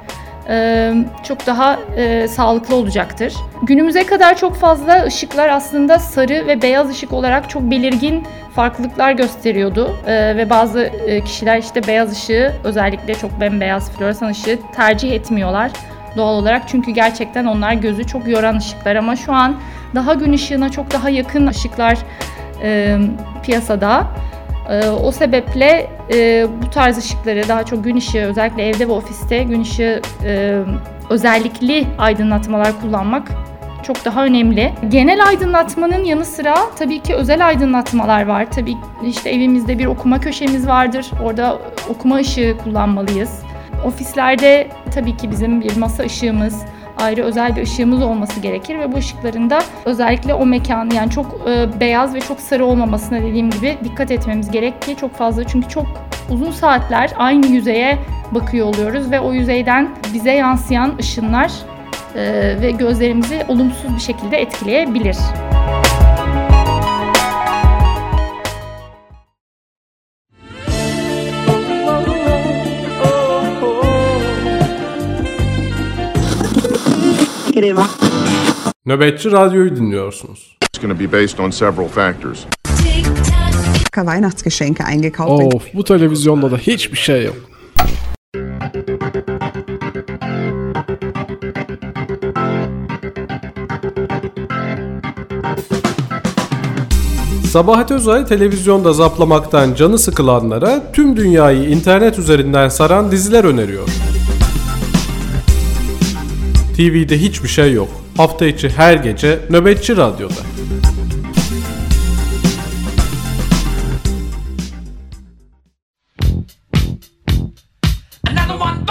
e, çok daha e, sağlıklı olacaktır. Günümüze kadar çok fazla ışıklar aslında sarı ve beyaz ışık olarak çok belirgin farklılıklar gösteriyordu E, ve bazı e, kişiler işte beyaz ışığı özellikle çok bembeyaz floresan ışığı tercih etmiyorlar doğal olarak çünkü gerçekten onlar gözü çok yoran ışıklar ama şu an daha gün ışığına çok daha yakın ışıklar e, piyasada. E, o sebeple e, bu tarz ışıkları daha çok gün ışığı özellikle evde ve ofiste gün ışığı e, özellikli aydınlatmalar kullanmak çok daha önemli. Genel aydınlatmanın yanı sıra tabii ki özel aydınlatmalar var. Tabii işte evimizde bir okuma köşemiz vardır. Orada okuma ışığı kullanmalıyız. Ofislerde tabii ki bizim bir masa ışığımız, ayrı özel bir ışığımız olması gerekir ve bu ışıkların da özellikle o mekan yani çok e, beyaz ve çok sarı olmamasına dediğim gibi dikkat etmemiz gerek ki çok fazla çünkü çok uzun saatler aynı yüzeye bakıyor oluyoruz ve o yüzeyden bize yansıyan ışınlar e, ve gözlerimizi olumsuz bir şekilde etkileyebilir. Nöbetçi Radyo'yu dinliyorsunuz. It's going to be based on several factors. Weihnachtsgeschenke eingekauft. Of bu televizyonda da hiçbir şey yok. Sabahat Özay televizyonda zaplamaktan canı sıkılanlara tüm dünyayı internet üzerinden saran diziler öneriyor. TV'de hiçbir şey yok. Hafta içi her gece Nöbetçi Radyo'da. Another one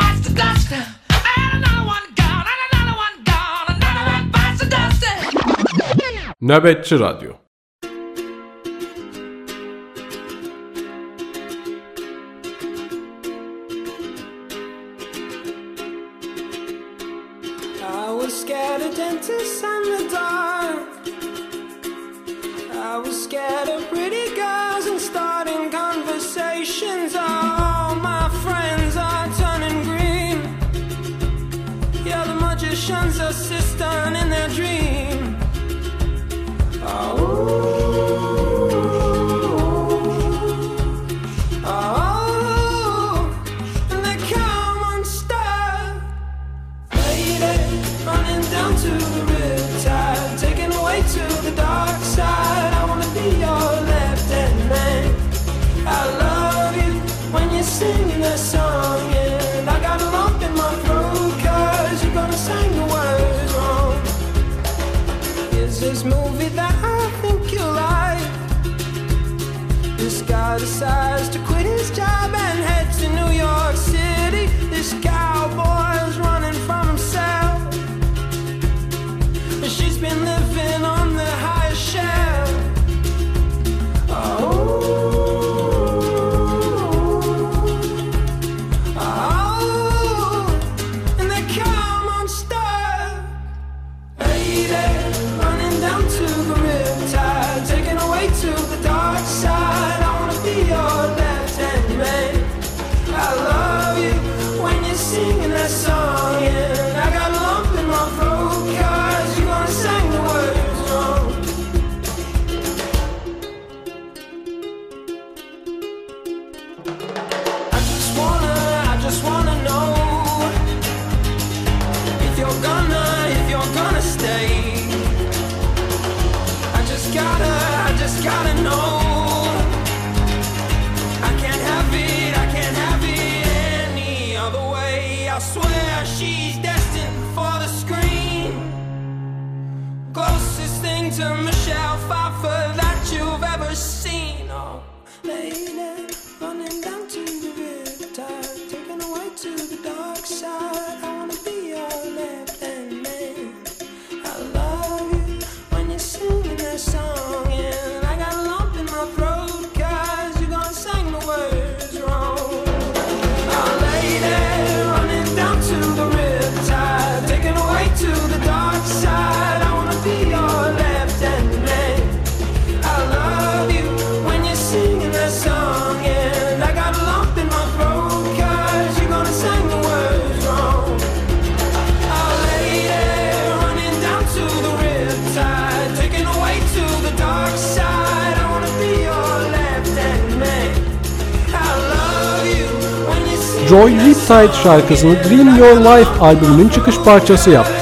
Oh, Joy Riptide şarkısını Dream Your Life albümünün çıkış parçası yaptı.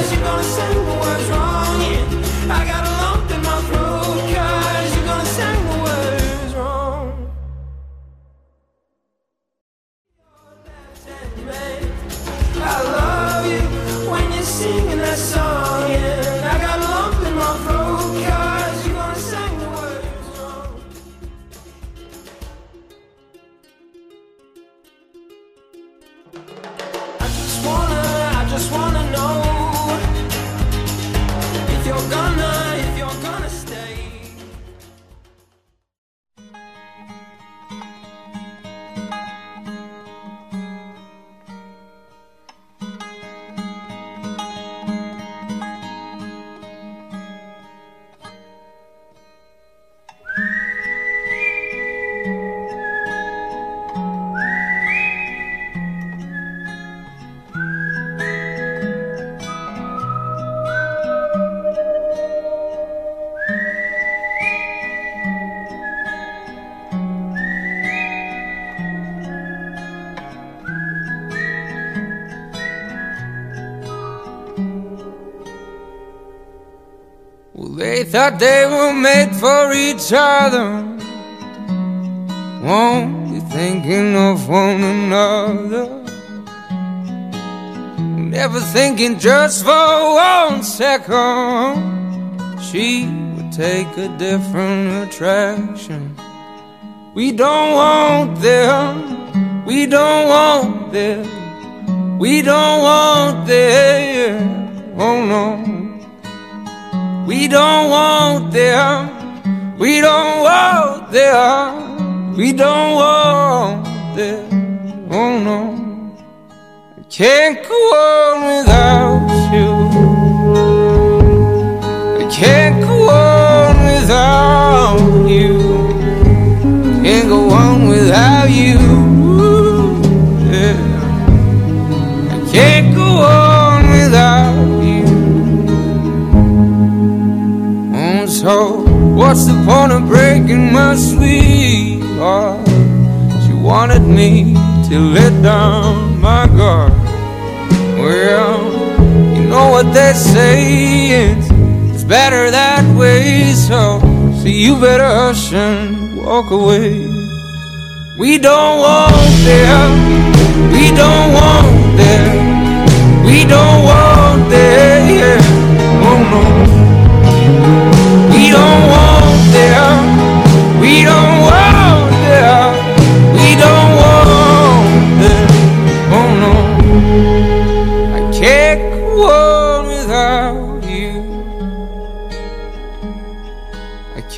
Other. Won't be thinking of one another. Never thinking just for one second. She would take a different attraction. We don't want them. We don't want them. We don't want them. Oh no. We don't want them. We don't want them. We don't want them. Oh no. I can't go on without you. I can't go on without you. Can't go on without you. Yeah. I can't go on without you. Oh, so what's the point of breaking my sweet heart? She wanted me to let down my guard. Well, you know what they say, it's, it's better that way. So, so you better hush and walk away. We don't want them, we don't want them, we don't want them. Yeah. Oh no.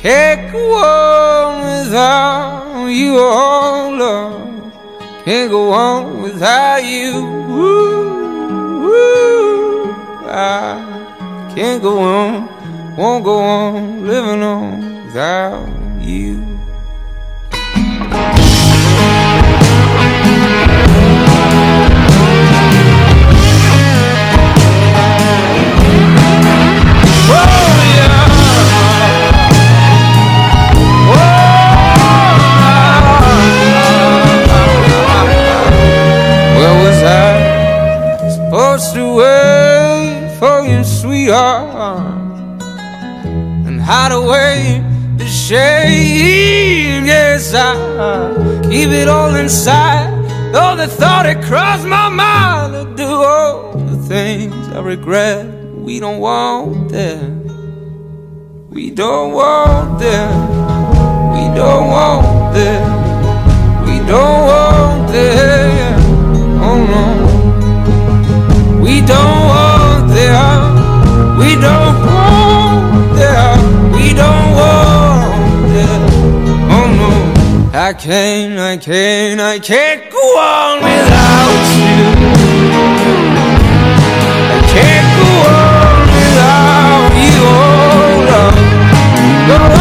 Can't go on without you. Oh. Can't go on without you. Ooh, ooh, I can't go on won't go on living on without you. Supposed to wait for you, sweetheart? Hide away the shame. Yes, I keep it all inside Though the thought it crossed my mind to do all the things I regret, we don't want them. We don't want them. We don't want them. We don't want them. Oh no. We don't want them. We don't want don't want them. Oh no. I can't, I can't, I can't go on without you. I can't go on without you. Oh, no.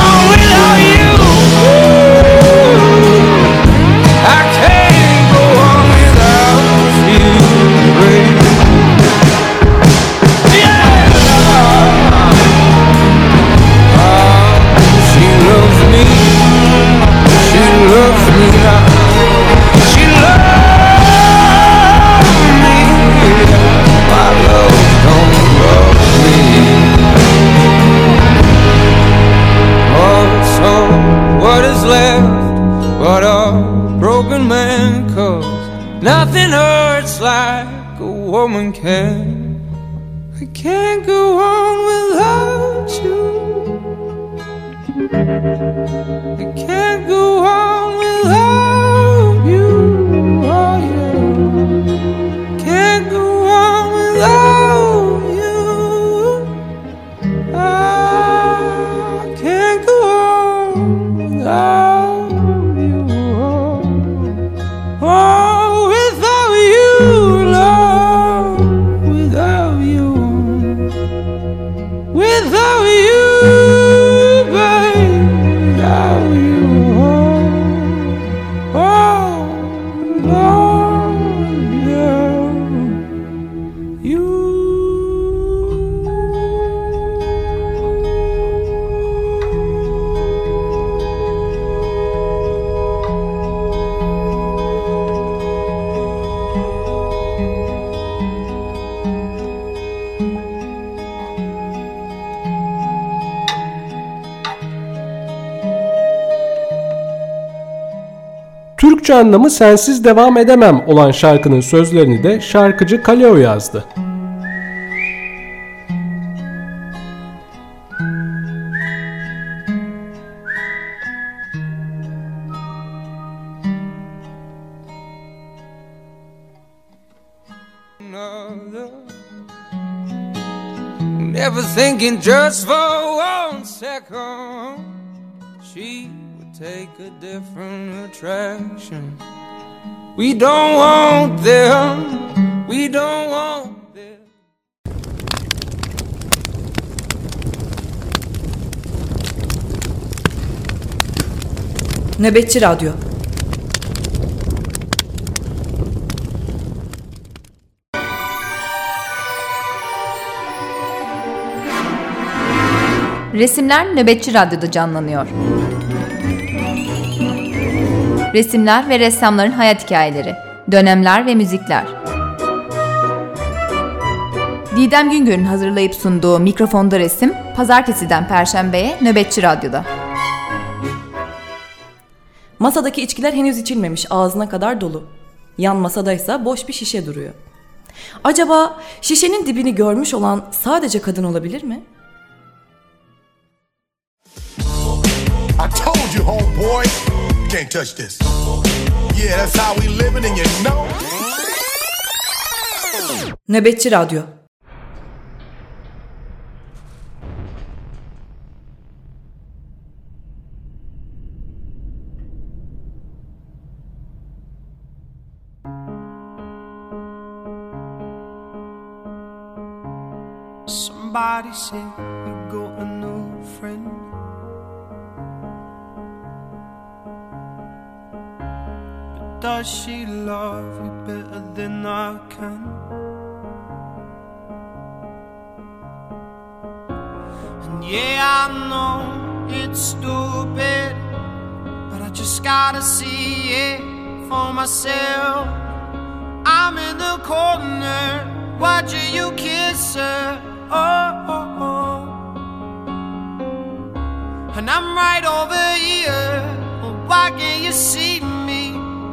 Türkçe anlamı sensiz devam edemem olan şarkının sözlerini de şarkıcı Kaleo yazdı. Never thinking just for one second she would take a different. We don't want them. We don't want them. Nöbetçi Radyo Resimler Nöbetçi Radyo'da canlanıyor. Resimler ve ressamların hayat hikayeleri, dönemler ve müzikler. Didem Güngör'ün hazırlayıp sunduğu Mikrofonda Resim, Pazartesiden Perşembe'ye Nöbetçi Radyo'da. Masadaki içkiler henüz içilmemiş, ağzına kadar dolu. Yan masadaysa boş bir şişe duruyor. Acaba şişenin dibini görmüş olan sadece kadın olabilir mi? I told you, homeboy, can't touch this. Yeah, that's how we living, and you know. Nöbetçi Radyo Somebody said does she love you better than I can? And yeah, I know it's stupid, but I just gotta see it for myself. I'm in the corner watching you kiss her. Oh, oh, oh. And I'm right over here. Why can't you see me?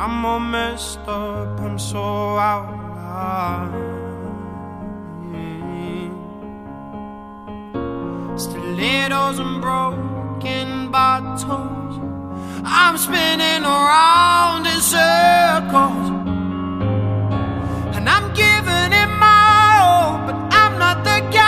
I'm all messed up, I'm so out of line. Stilettos and broken bottles. I'm spinning around in circles. And I'm giving it my all, but I'm not the guy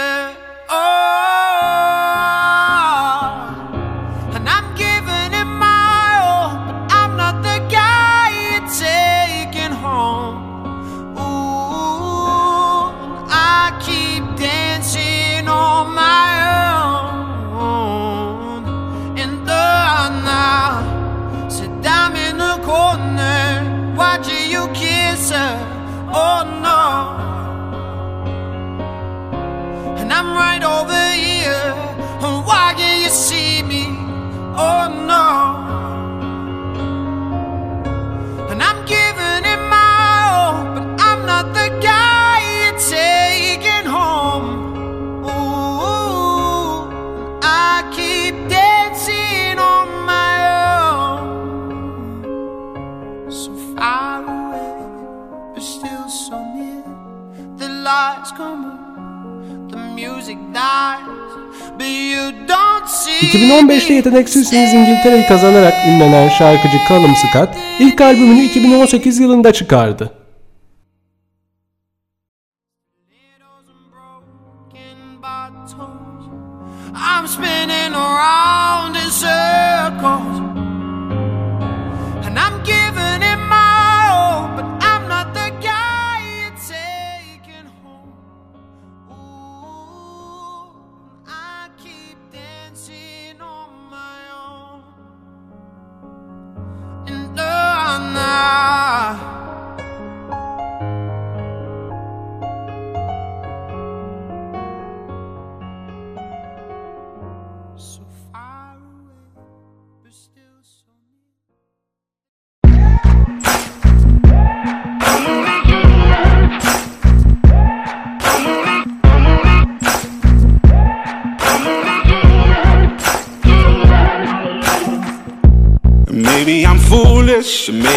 2015'te Yeteneksizsiniz İngiltere'yi kazanarak ünlenen şarkıcı Callum Scott ilk albümünü 2018 yılında çıkardı.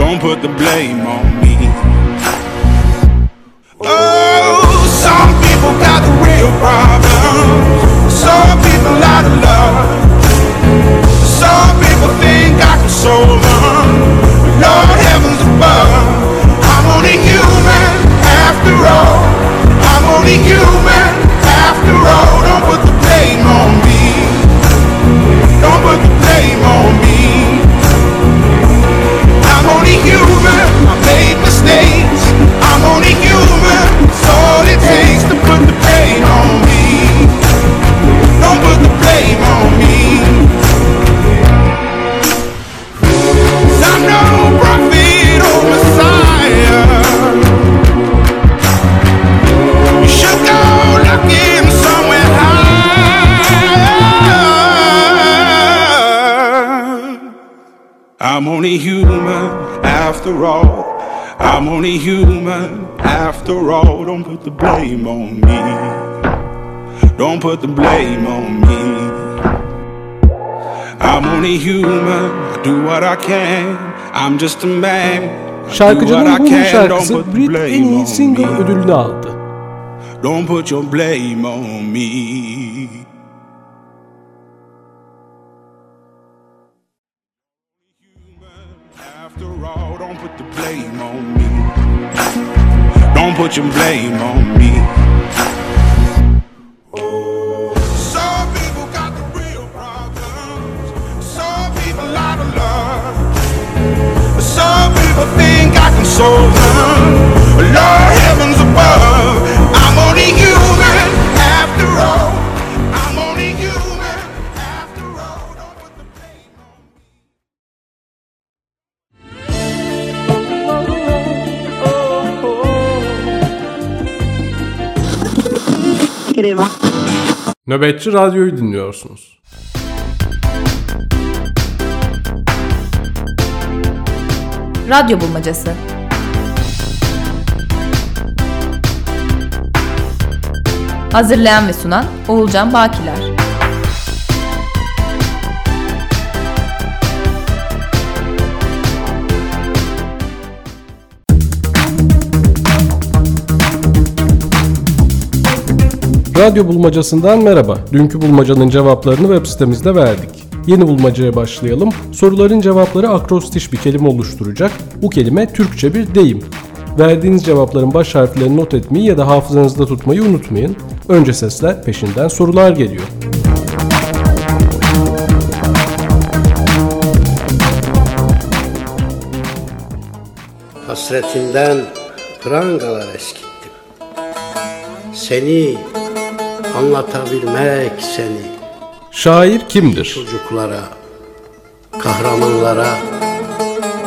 Don't put the blame on me. Oh, some people got the real problems. Some people out of love. Some people think I can solve them. Lord heavens above. I'm only human after all. I'm only human after all. Don't put the blame on me. Don't put the blame on me. Put the blame on me. Don't put the blame on me. I'm no prophet or messiah. You should go looking somewhere higher. I'm only human after all. I'm only human after all. Don't put the blame on me. Don't put the blame on me. I'm only human. I do what I can. I'm just a man. I do what Şarkıcının I bu şarkısı put Brit en blame iyi single me. ödülünü aldı. Don't put your blame on me. After all, don't put the blame on me. Don't put your blame on me. Some people got the real problems. Some people of love. Some people think I can solve them. Lord Nöbetçi Radyo'yu dinliyorsunuz. Radyo Bulmacası. Hazırlayan ve sunan Oğulcan Bakiler Radyo Bulmacası'ndan merhaba. Dünkü bulmacanın cevaplarını web sitemizde verdik. Yeni bulmacaya başlayalım. Soruların cevapları akrostiş bir kelime oluşturacak. Bu kelime Türkçe bir deyim. Verdiğiniz cevapların baş harflerini not etmeyi ya da hafızanızda tutmayı unutmayın. Önce sesler, peşinden sorular geliyor. Hasretinden prangalar eskittim. Seni anlatabilmek seni Şair kimdir? çocuklara, kahramanlara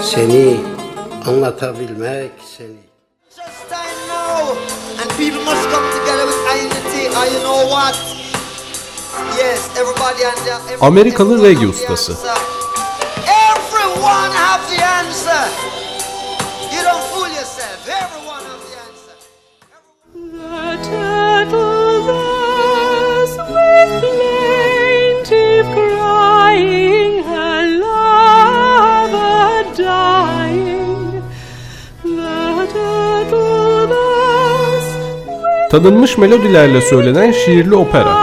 seni anlatabilmek seni. and people must come together with unity. And you know what? Yes, everybody and their- everybody Amerikalı everyone reggae the ustası. Everyone have the answer. You don't fool yourself. Everyone have the answer. Crying, her lover dying. The turtle thus Tanınmış melodilerle söylenen şiirli opera.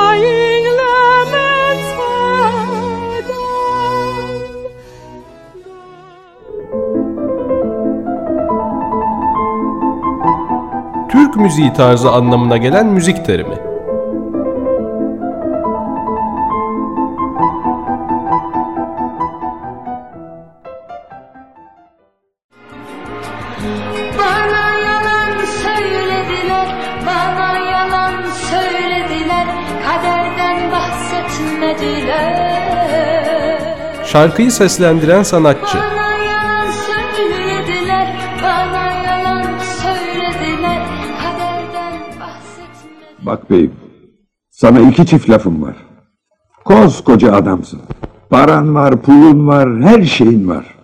laments Türk müziği tarzı anlamına gelen müzik terimi. Şarkıyı seslendiren sanatçı. Bak beyim, sana iki çift lafım var. Koskoca adamsın. Paran var, pulun var, her şeyin var.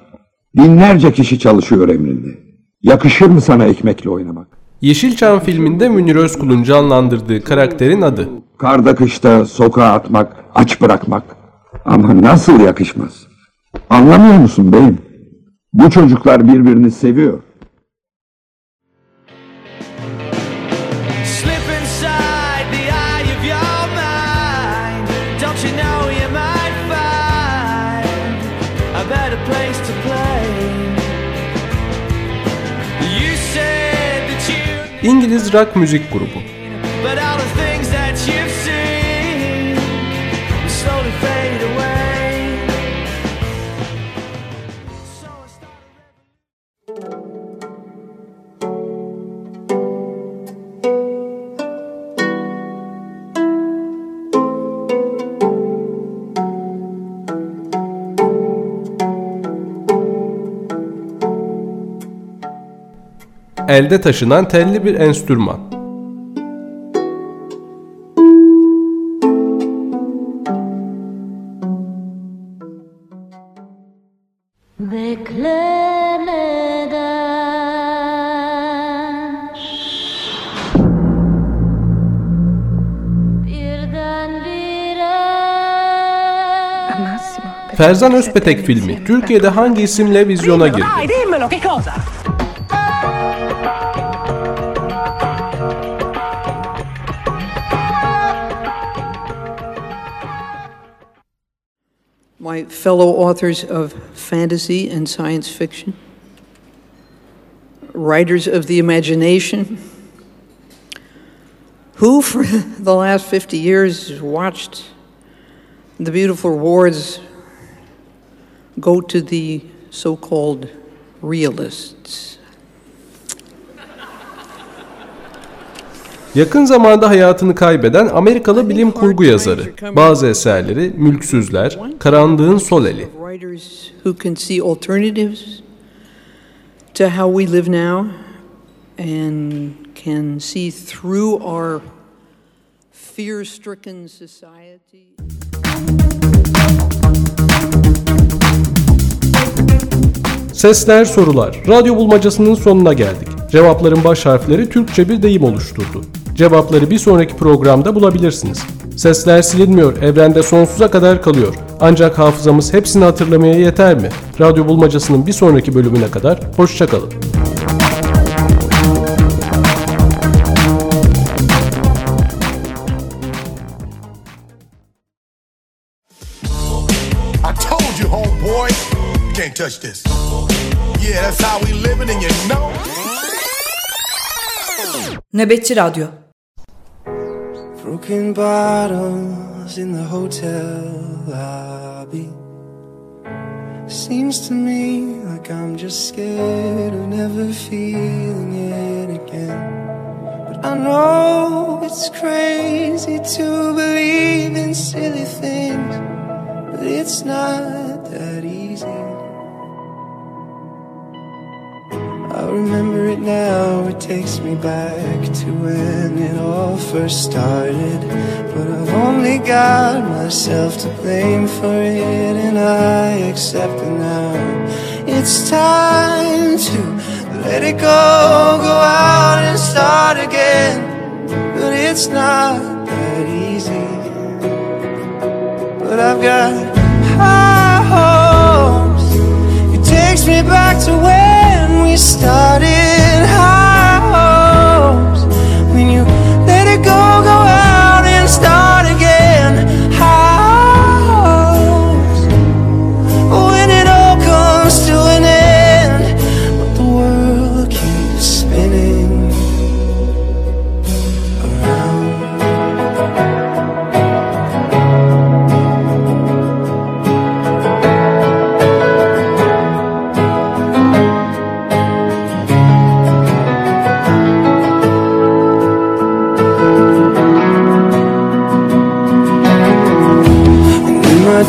Binlerce kişi çalışıyor emrinde. Yakışır mı sana ekmekle oynamak? Yeşilçam filminde Münir Özkul'un canlandırdığı karakterin adı. Karda kışta sokağa atmak, aç bırakmak. Ama nasıl yakışmaz? Anlamıyor musun beyim? Bu çocuklar birbirini seviyor. Slip inside the eye Elde taşınan telli bir enstrüman. Ferzan Özpetek filmi Türkiye'de hangi isimle vizyona girdi? My fellow authors of fantasy and science fiction, writers of the imagination, who for the last 50 years watched the beautiful wards go to the so called realists. Yakın zamanda hayatını kaybeden Amerikalı bilim kurgu yazarı. Bazı eserleri Mülksüzler, Karanlığın Sol Eli. Society. Sesler sorular. Radyo bulmacasının sonuna geldik. Cevapların baş harfleri Türkçe bir deyim oluşturdu. Cevapları bir sonraki programda bulabilirsiniz. Sesler silinmiyor, evrende sonsuza kadar kalıyor. Ancak hafızamız hepsini hatırlamaya yeter mi? Radyo bulmacasının bir sonraki bölümüne kadar hoşçakalın. I told you, homeboy, you can't touch this. Yeah, that's how we living, and you know. Nöbetçi Radyo Broken bottles in the hotel lobby. Seems to me like I'm just scared of never feeling it again. But I know it's crazy to believe in silly things, but it's not remember it now, it takes me back to when it all first started. But I've only got myself to blame for it, and I accept it now. It's time to let it go, go out and start again. But it's not that easy. But I've got high hopes. It takes me back to when we started high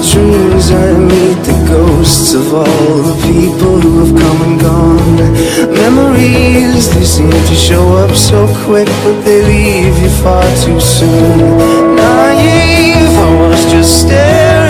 dreams I meet the ghosts of all the people who have come and gone. Memories, they seem to show up so quick But they leave you far too soon. Naive, I was just staring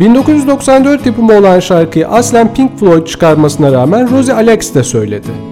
1994 yapımı olan şarkıyı aslen Pink Floyd çıkarmasına rağmen Rosie Alex de söyledi.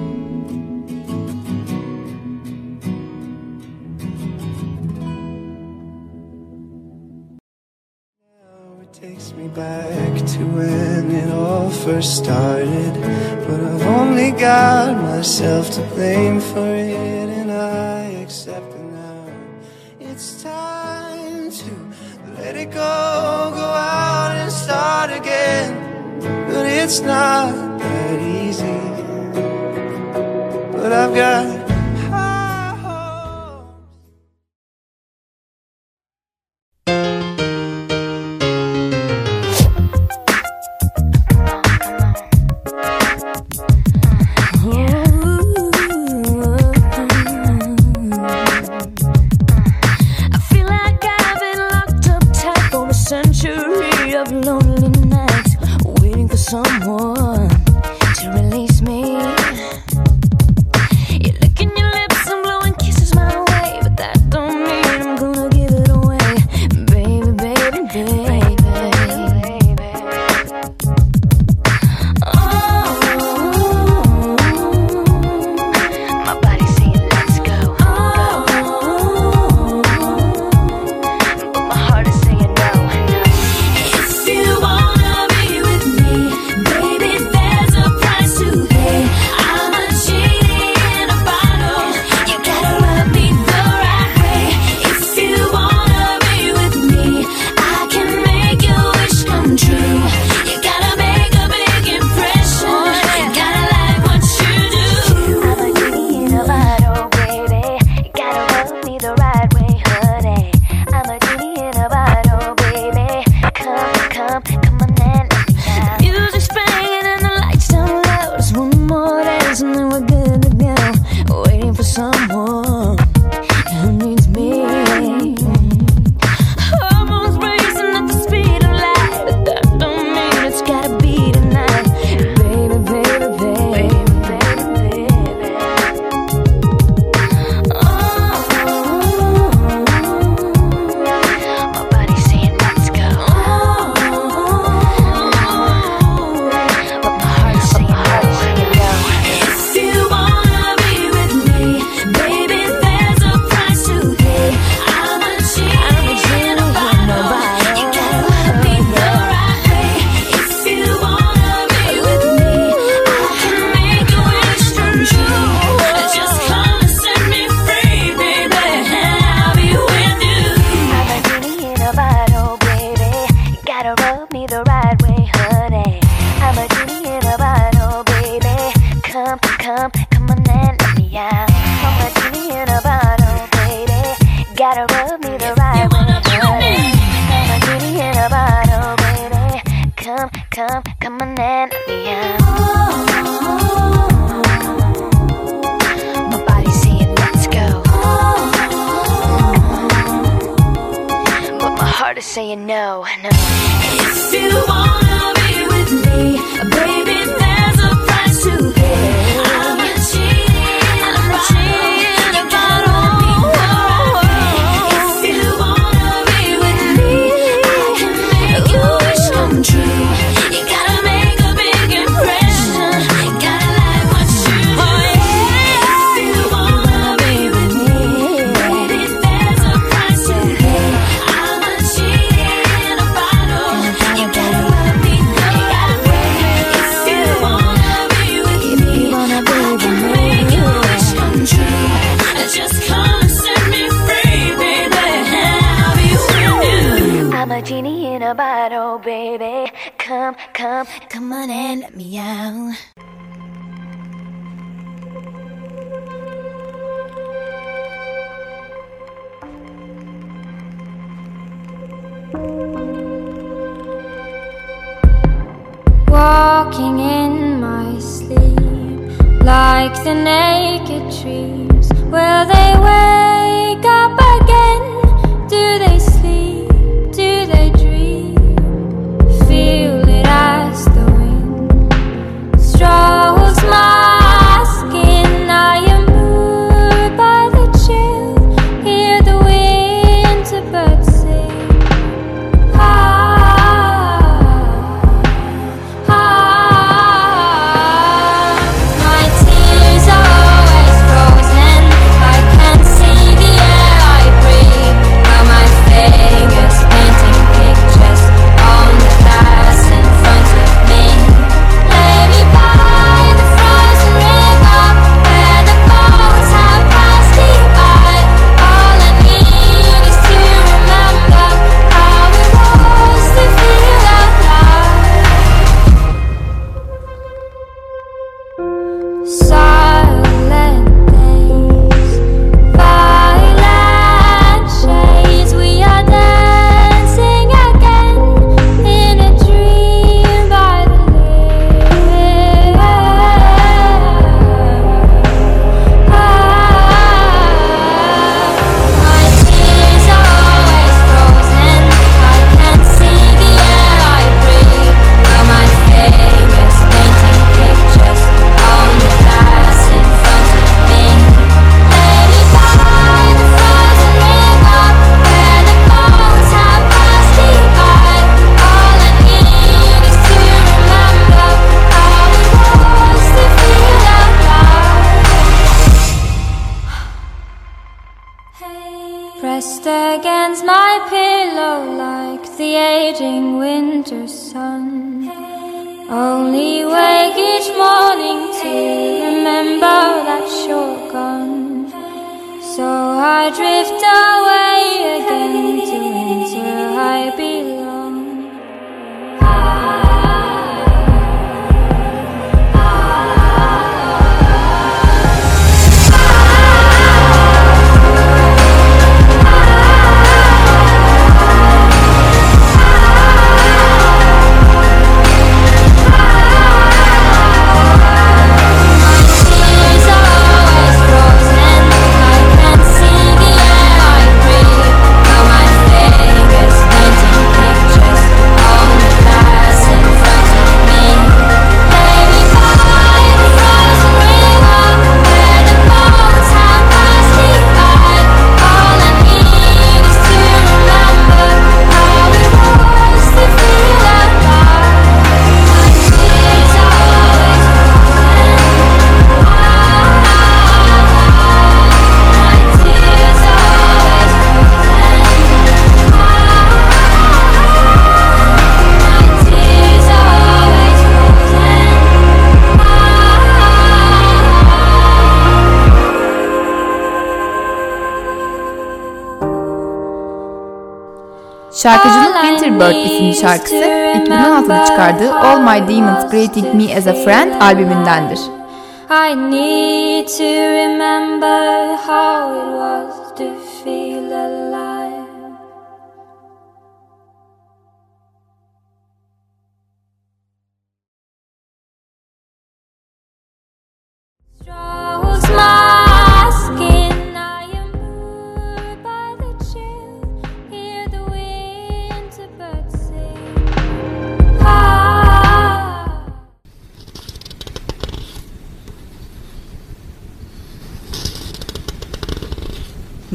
Şarkıcının Winterbird isimli şarkısı 2016'da çıkardığı All My Demons Greeting Me As A Friend albümündendir. I need to remember how it was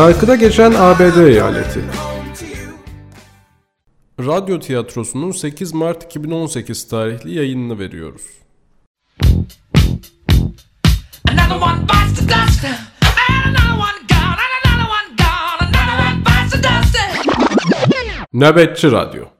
Şarkıda geçen ABD eyaleti. Radyo tiyatrosunun 8 Mart 2018 tarihli yayınını veriyoruz. Another one bites the dust. And another one gone. And another one gone. Another one bites the dust. Nöbetçi Radyo.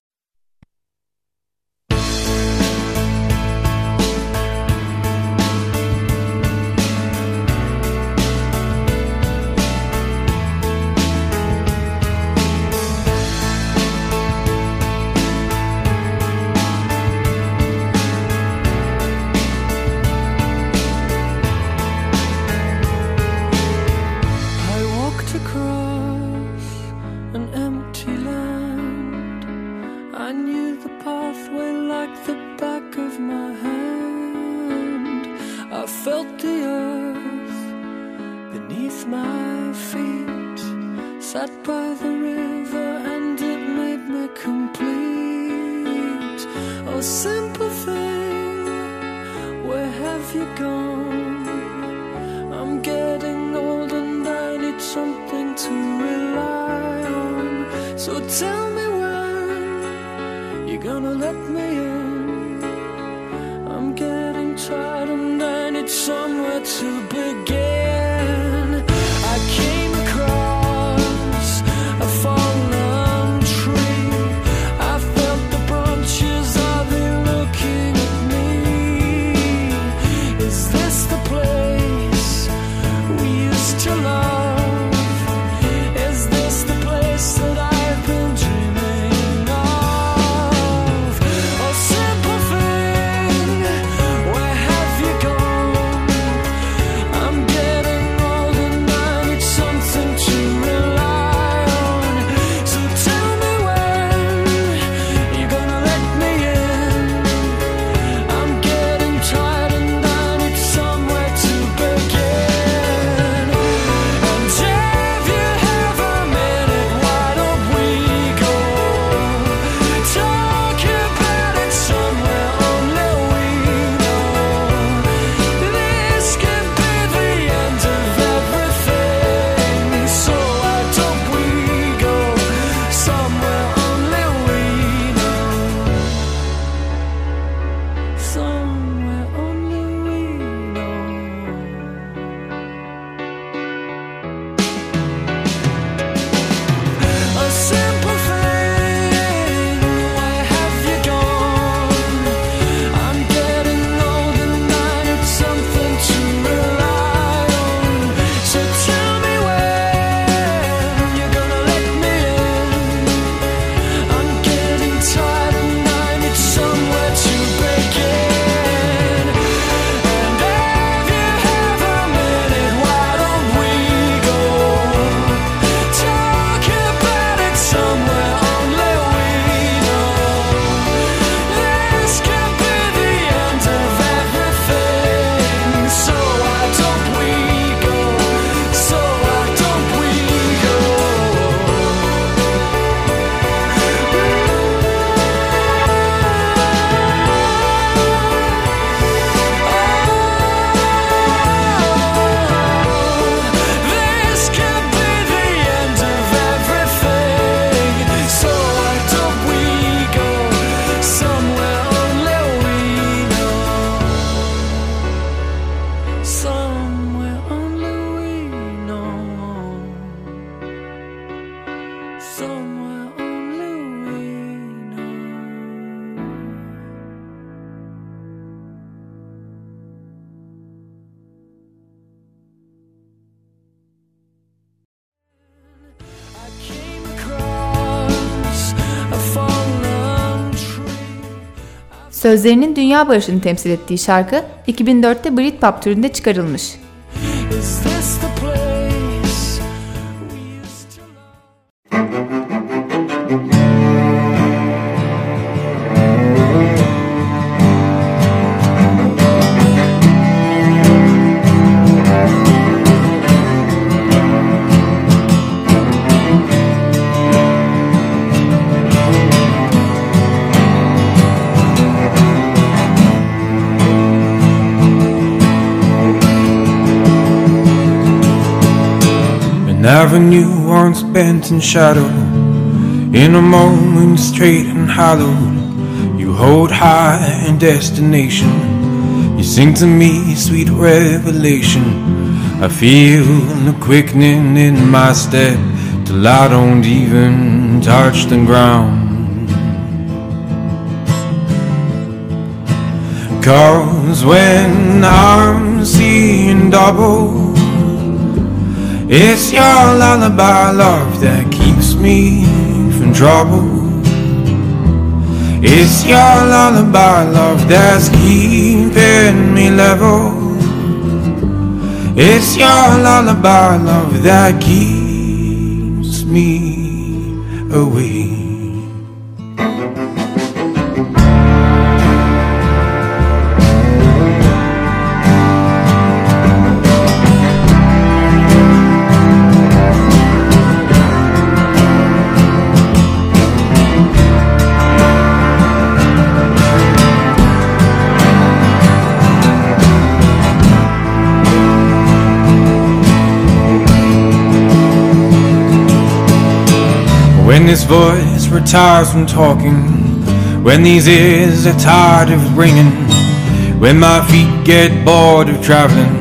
Sözlerinin dünya barışını temsil ettiği şarkı 2004'te Britpop türünde çıkarılmış. Avenue once bent in shadow, in a moment straight and hollow, You hold high in destination. You sing to me sweet revelation. I feel the quickening in my step till I don't even touch the ground. Cause when I'm seeing double, it's your lullaby, love, that keeps me from trouble. It's your lullaby, love, that's keeping me level. It's your lullaby, love, that keeps me away. This voice retires from talking, when these ears are tired of ringing, when my feet get bored of traveling,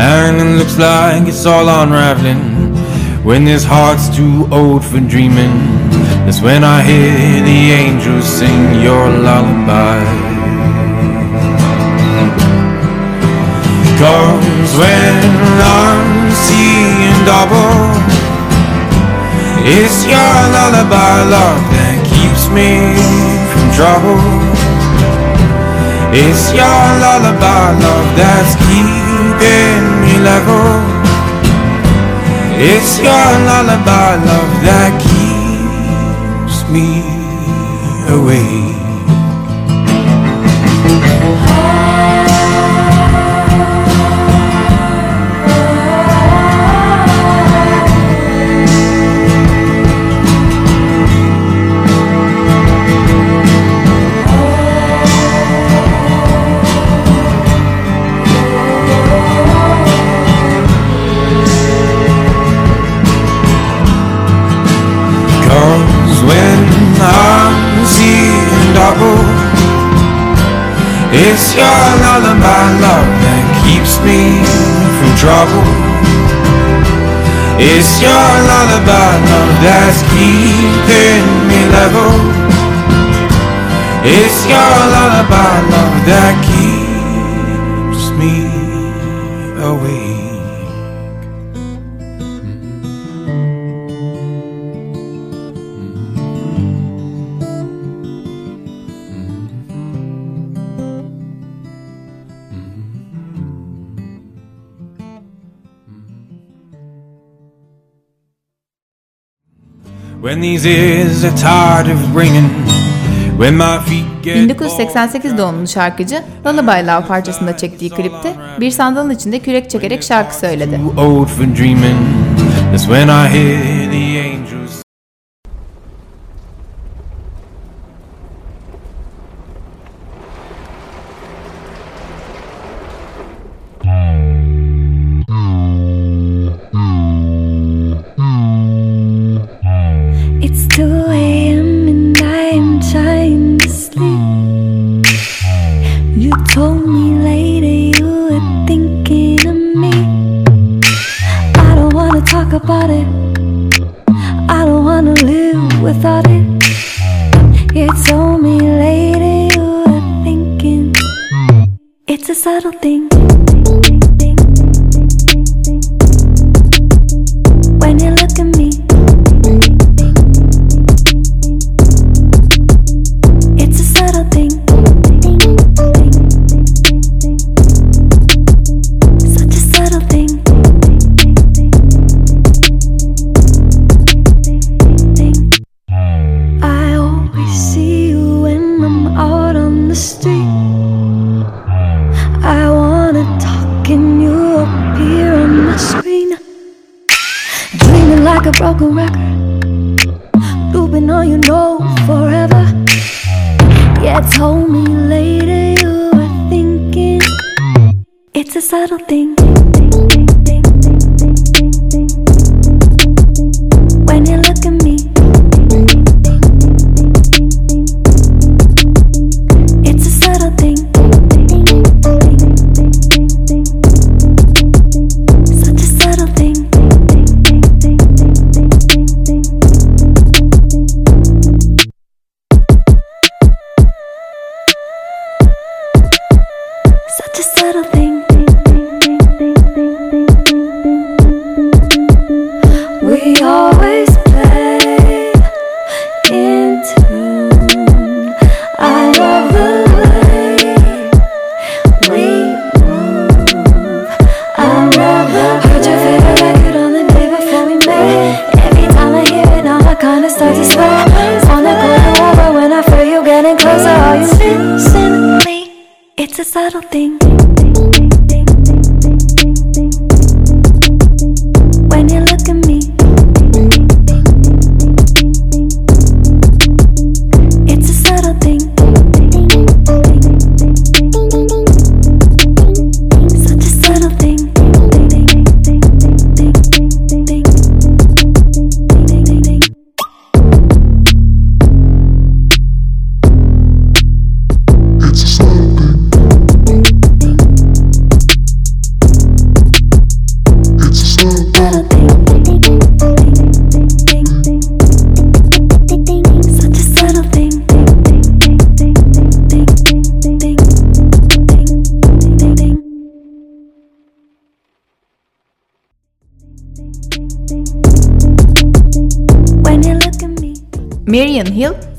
and it looks like it's all unraveling, when this heart's too old for dreaming, that's when I hear the angels sing your lullaby. Cause when I'm seeing double, it's your lullaby, love, that keeps me from trouble. It's your lullaby, love, that's keeping me level. It's your lullaby, love, that keeps me away. It's your lullaby, love, that keeps me from trouble. It's your lullaby, love, that's keeping me level. It's your lullaby, love, that keeps me these ears are tired of ringing, when my feet get 1988 doğumlu şarkıcı Lullaby Love parçasında çektiği klipte bir sandalın içinde kürek çekerek şarkı söyledi. Like a broken record, looping on you know forever. Yeah, told me later you were thinking it's a subtle thing.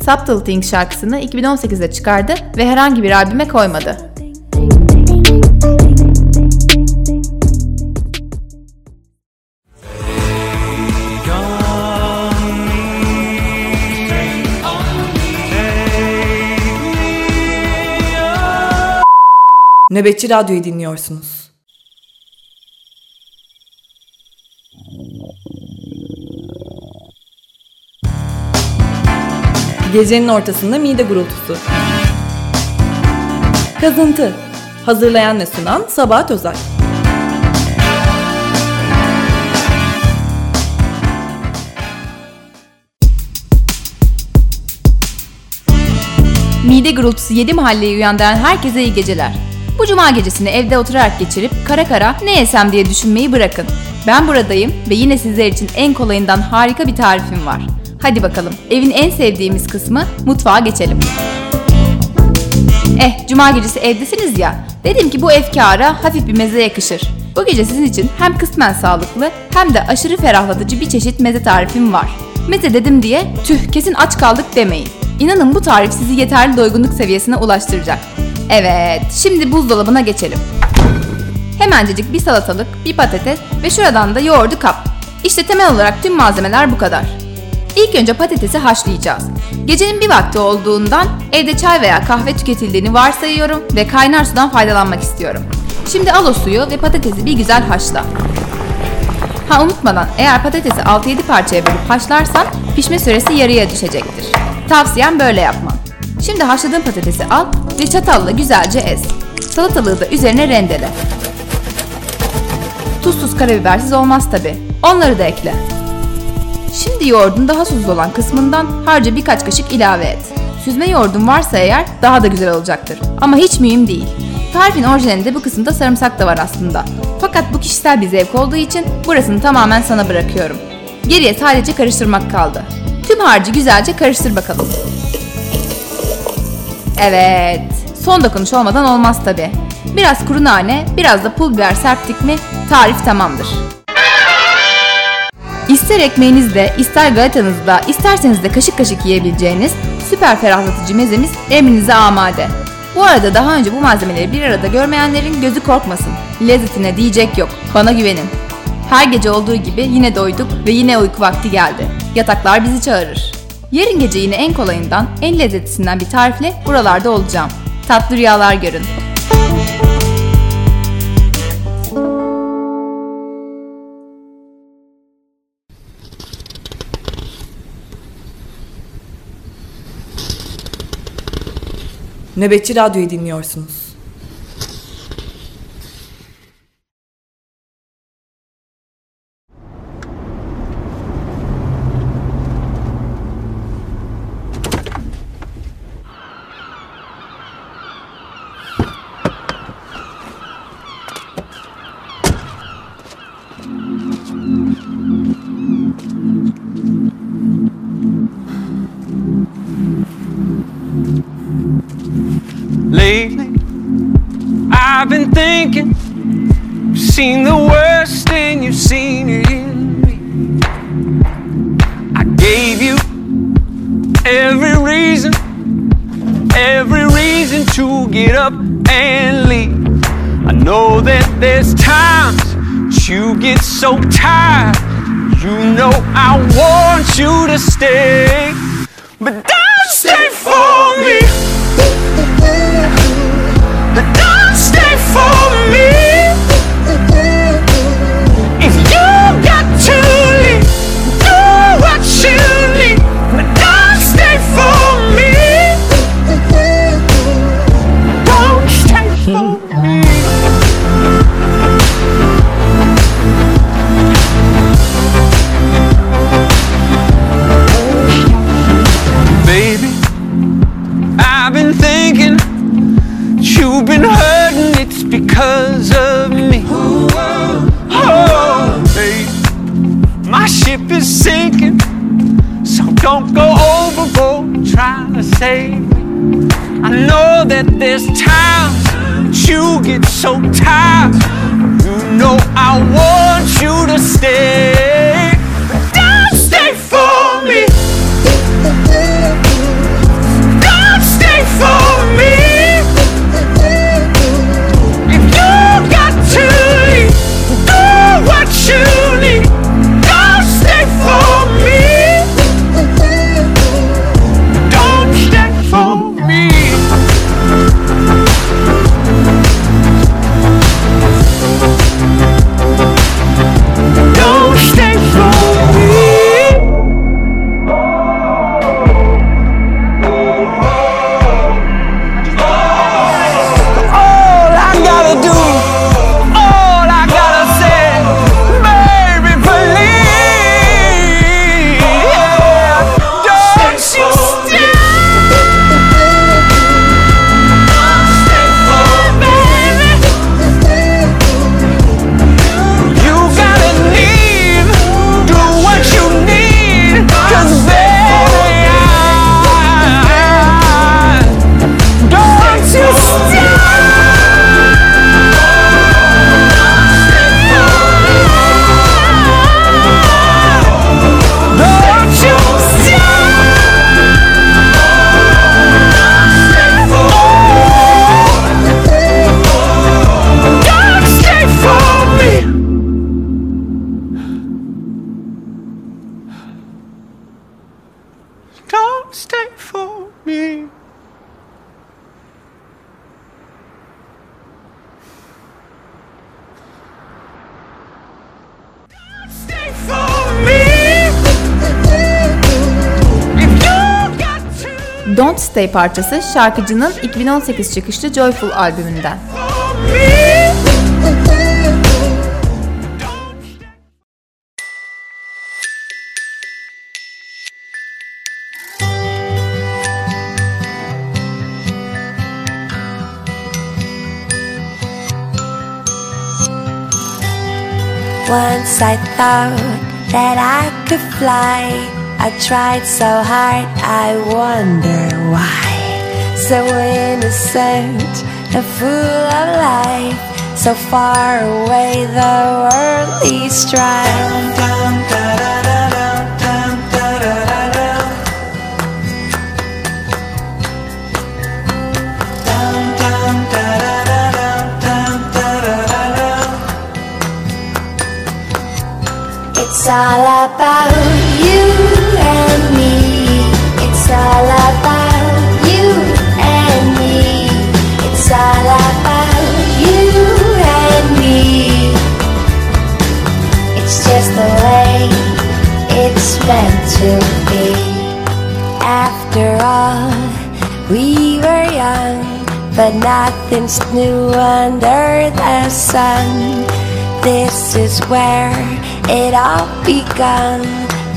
Subtle Things şarkısını 2018'de çıkardı ve herhangi bir albüme koymadı. Nöbetçi Radyo'yu dinliyorsunuz. Gecenin ortasında mide gurultusu. Kazıntı. Hazırlayan ve sunan Sabahat Özay. Mide gurultusu 7 mahalleyi uyandıran herkese iyi geceler. Bu cuma gecesini evde oturarak geçirip kara kara ne yesem diye düşünmeyi bırakın. Ben buradayım ve yine sizler için en kolayından harika bir tarifim var. Hadi bakalım evin en sevdiğimiz kısmı mutfağa geçelim. Eh cuma gecesi evdesiniz ya dedim ki bu efkara hafif bir meze yakışır. Bu gece sizin için hem kısmen sağlıklı hem de aşırı ferahlatıcı bir çeşit meze tarifim var. Meze dedim diye tüh kesin aç kaldık demeyin. İnanın bu tarif sizi yeterli doygunluk seviyesine ulaştıracak. Evet, şimdi buzdolabına geçelim. Hemencecik bir salatalık, bir patates ve şuradan da yoğurdu kap. İşte temel olarak tüm malzemeler bu kadar. İlk önce patatesi haşlayacağız. Gecenin bir vakti olduğundan evde çay veya kahve tüketildiğini varsayıyorum ve kaynar sudan faydalanmak istiyorum. Şimdi al o suyu ve patatesi bir güzel haşla. Ha unutmadan eğer patatesi 6-7 parçaya bölüp haşlarsan pişme süresi yarıya düşecektir. Tavsiyem böyle yapman. Şimdi haşladığın patatesi al ve çatalla güzelce ez. Salatalığı da üzerine rendele. Tuzsuz karabibersiz olmaz tabi. Onları da ekle. Şimdi yoğurdun daha suzlu olan kısmından harca birkaç kaşık ilave et. Süzme yoğurdun varsa eğer daha da güzel olacaktır. Ama hiç mühim değil. Tarifin orijinalinde bu kısımda sarımsak da var aslında. Fakat bu kişisel bir zevk olduğu için burasını tamamen sana bırakıyorum. Geriye sadece karıştırmak kaldı. Tüm harcı güzelce karıştır bakalım. Evet. Son dokunuş olmadan olmaz tabi. Biraz kuru nane, biraz da pul biber serptik mi tarif tamamdır. İster ekmeğinizde, ister galatanızda, isterseniz de kaşık kaşık yiyebileceğiniz süper ferahlatıcı mezemiz emrinize amade. Bu arada daha önce bu malzemeleri bir arada görmeyenlerin gözü korkmasın. Lezzetine diyecek yok. Bana güvenin. Her gece olduğu gibi yine doyduk ve yine uyku vakti geldi. Yataklar bizi çağırır. Yarın gece yine en kolayından, en lezzetlisinden bir tarifle buralarda olacağım. Tatlı rüyalar görün. Nöbetçi Radyo'yu dinliyorsunuz. Seen the worst and you've seen it in me. I gave you every reason, every reason to get up and leave. I know that there's times you get so tired. You know I want you to stay, but don't stay for me. You get so tired. You know I want you to stay. Parçası şarkıcının 2018 çıkışlı Joyful albümünden. Once I thought that I could fly. I tried so hard, I wonder why. So innocent, a full of life. So far away, the worldly strife. It's all about but nothing's new under the sun. This is where it all begun.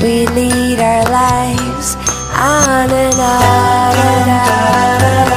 We lead our lives on and on and on.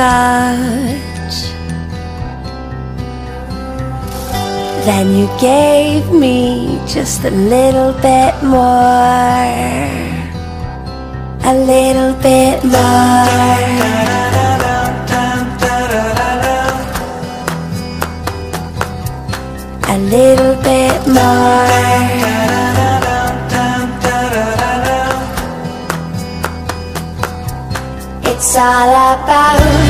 scotch. Then you gave me just a little bit more, a little bit more. A little bit more. It's all about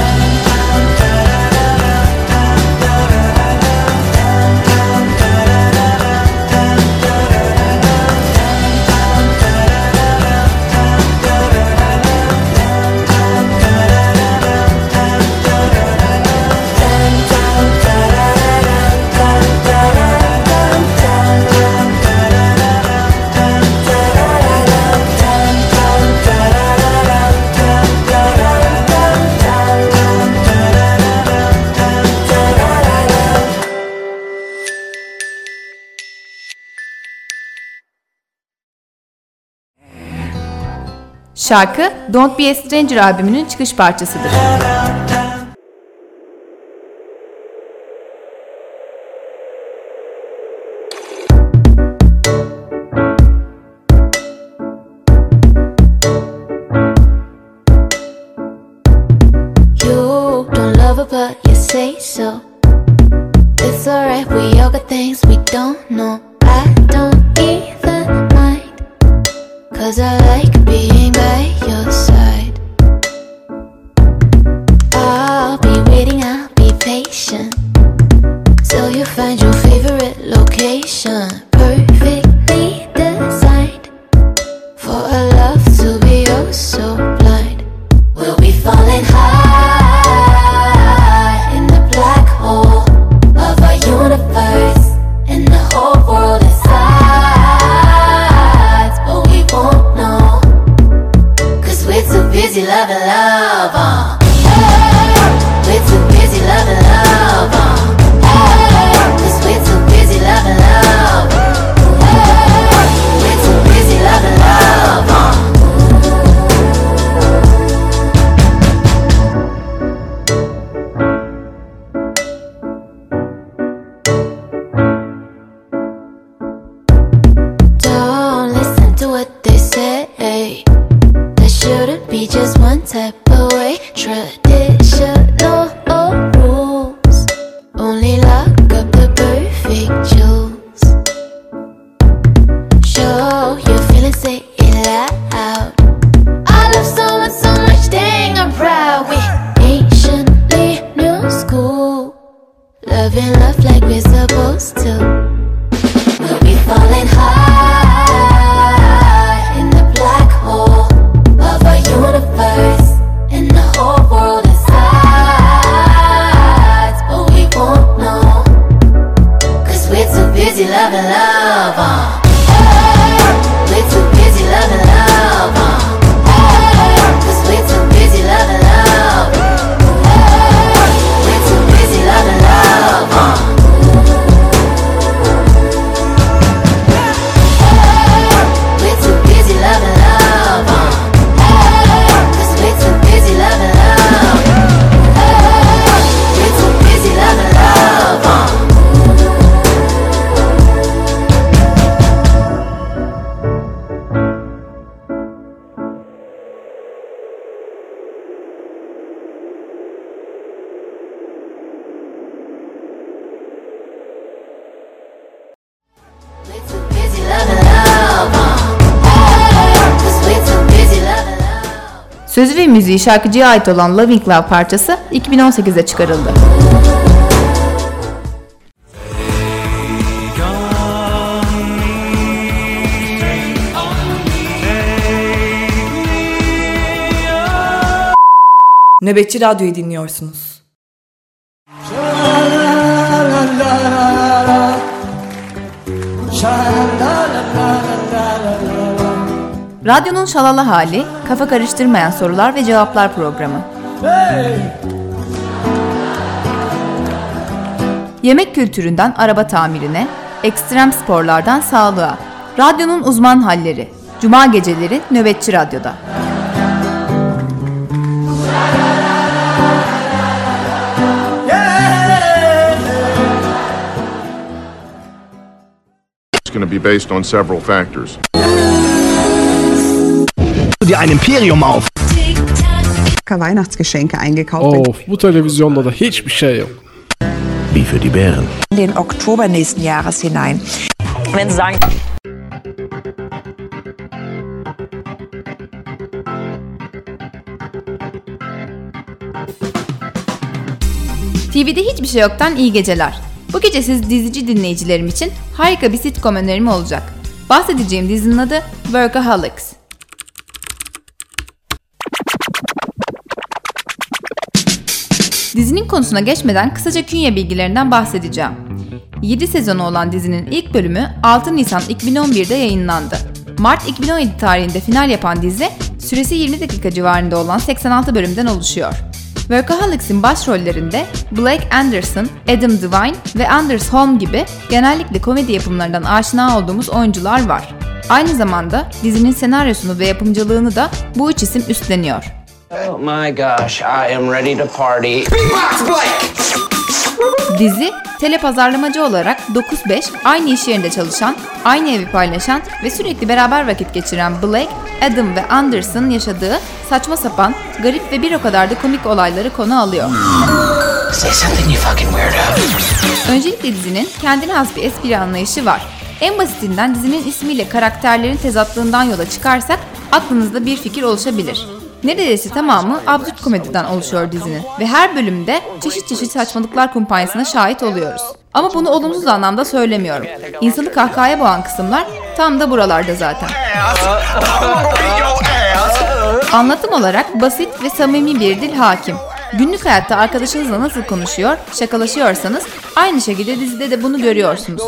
Şarkı Don't Be a Stranger albümünün çıkış parçasıdır. Müziği şarkıcıya ait olan Loving Love parçası 2018'de çıkarıldı. Nöbetçi Radyo'yu dinliyorsunuz. Radyonun şalala hali, kafa karıştırmayan sorular ve cevaplar programı. Yemek kültüründen araba tamirine, ekstrem sporlardan sağlığa. Radyonun uzman halleri. Cuma geceleri Nöbetçi Radyo'da. It's going to be based on several factors. Dir ein Imperium auf. Weihnachtsgeschenke eingekauft. Of bu televizyonda da hiçbir şey yok. Wie für die Bären. In den Oktober nächsten Jahres hinein. Wenn Sie sagen, TV'de hiçbir şey yoktan iyi geceler. Bu gece siz dizici dinleyicilerim için harika bir sitcom önerim olacak. Bahsedeceğim dizinin adı Workaholics. Dizinin konusuna geçmeden kısaca künye bilgilerinden bahsedeceğim. 7 sezonu olan dizinin ilk bölümü 6 Nisan 2011'de yayınlandı. Mart 2017 tarihinde final yapan dizi, süresi 20 dakika civarında olan 86 bölümden oluşuyor. Workaholics'in başrollerinde Blake Anderson, Adam Devine ve Anders Holm gibi genellikle komedi yapımlarından aşina olduğumuz oyuncular var. Aynı zamanda dizinin senaryosunu ve yapımcılığını da bu üç isim üstleniyor. Oh my gosh, I am ready to party. Beatbox Blake! Dizi, telepazarlamacı olarak 9-5 aynı iş yerinde çalışan, aynı evi paylaşan ve sürekli beraber vakit geçiren Blake, Adam ve Anderson yaşadığı saçma sapan, garip ve bir o kadar da komik olayları konu alıyor. Say something you fucking weirdo. Öncelikle dizinin kendine has bir espri anlayışı var. En basitinden dizinin ismiyle karakterlerin tezatlığından yola çıkarsak aklınızda bir fikir oluşabilir. Neredeyse tamamı absürt komediden oluşuyor dizinin ve her bölümde çeşit çeşit saçmalıklar kumpanyasına şahit oluyoruz. Ama bunu olumsuz anlamda söylemiyorum. İnsanı kahkahaya boğan kısımlar tam da buralarda zaten. Anlatım olarak basit ve samimi bir dil hakim. Günlük hayatta arkadaşınızla nasıl konuşuyor, şakalaşıyorsanız aynı şekilde dizide de bunu görüyorsunuz.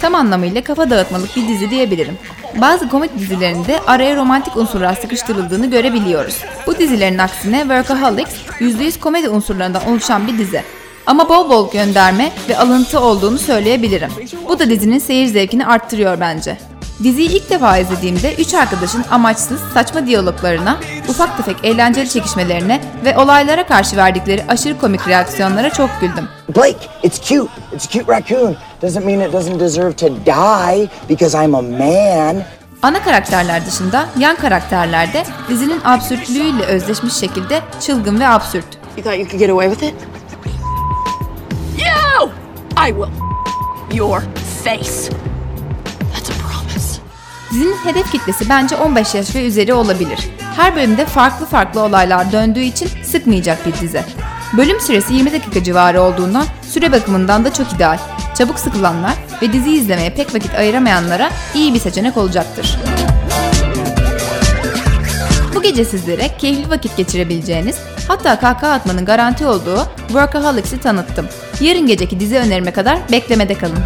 Tam anlamıyla kafa dağıtmalık bir dizi diyebilirim. Bazı komedi dizilerinde araya romantik unsurlar sıkıştırıldığını görebiliyoruz. Bu dizilerin aksine Workaholics %100 komedi unsurlarından oluşan bir dizi. Ama bol bol gönderme ve alıntı olduğunu söyleyebilirim. Bu da dizinin seyir zevkini arttırıyor bence. Diziyi ilk defa izlediğimde üç arkadaşın amaçsız, saçma diyaloglarına, ufak tefek eğlenceli çekişmelerine ve olaylara karşı verdikleri aşırı komik reaksiyonlara çok güldüm. Blake, it's cute. It's a cute raccoon. Doesn't mean it doesn't deserve to die because I'm a man. Ana karakterler dışında yan karakterler de dizinin absürtlüğüyle özleşmiş şekilde çılgın ve absürt. You thought you could get away with it? You! I will. Your face. Dizinin hedef kitlesi bence 15 yaş ve üzeri olabilir. Her bölümde farklı farklı olaylar döndüğü için sıkmayacak bir dizi. Bölüm süresi 20 dakika civarı olduğundan süre bakımından da çok ideal. Çabuk sıkılanlar ve dizi izlemeye pek vakit ayıramayanlara iyi bir seçenek olacaktır. Bu gece sizlere keyifli vakit geçirebileceğiniz, hatta kahkaha atmanın garanti olduğu Workaholics'i tanıttım. Yarın geceki dizi önerime kadar beklemede kalın.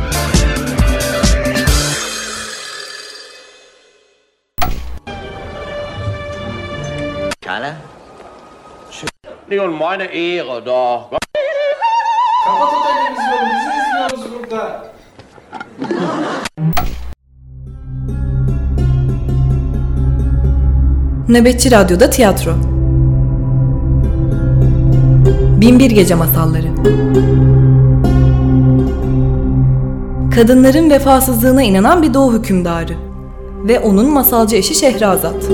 Er jo meine Ehre, da. Kapat o televizyonu bizi izliyoruz burada. Nöbetçi Radyo'da tiyatro. Binbir Gece Masalları Kadınların vefasızlığına inanan bir doğu hükümdarı ve onun masalcı eşi Şehrazat.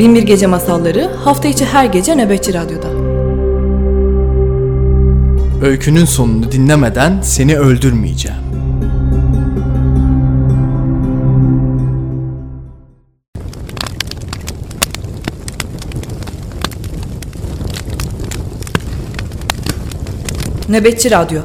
Binbir Gece Masalları hafta içi her gece Nöbetçi Radyo'da. Öykünün sonunu dinlemeden seni öldürmeyeceğim. Nöbetçi Radyo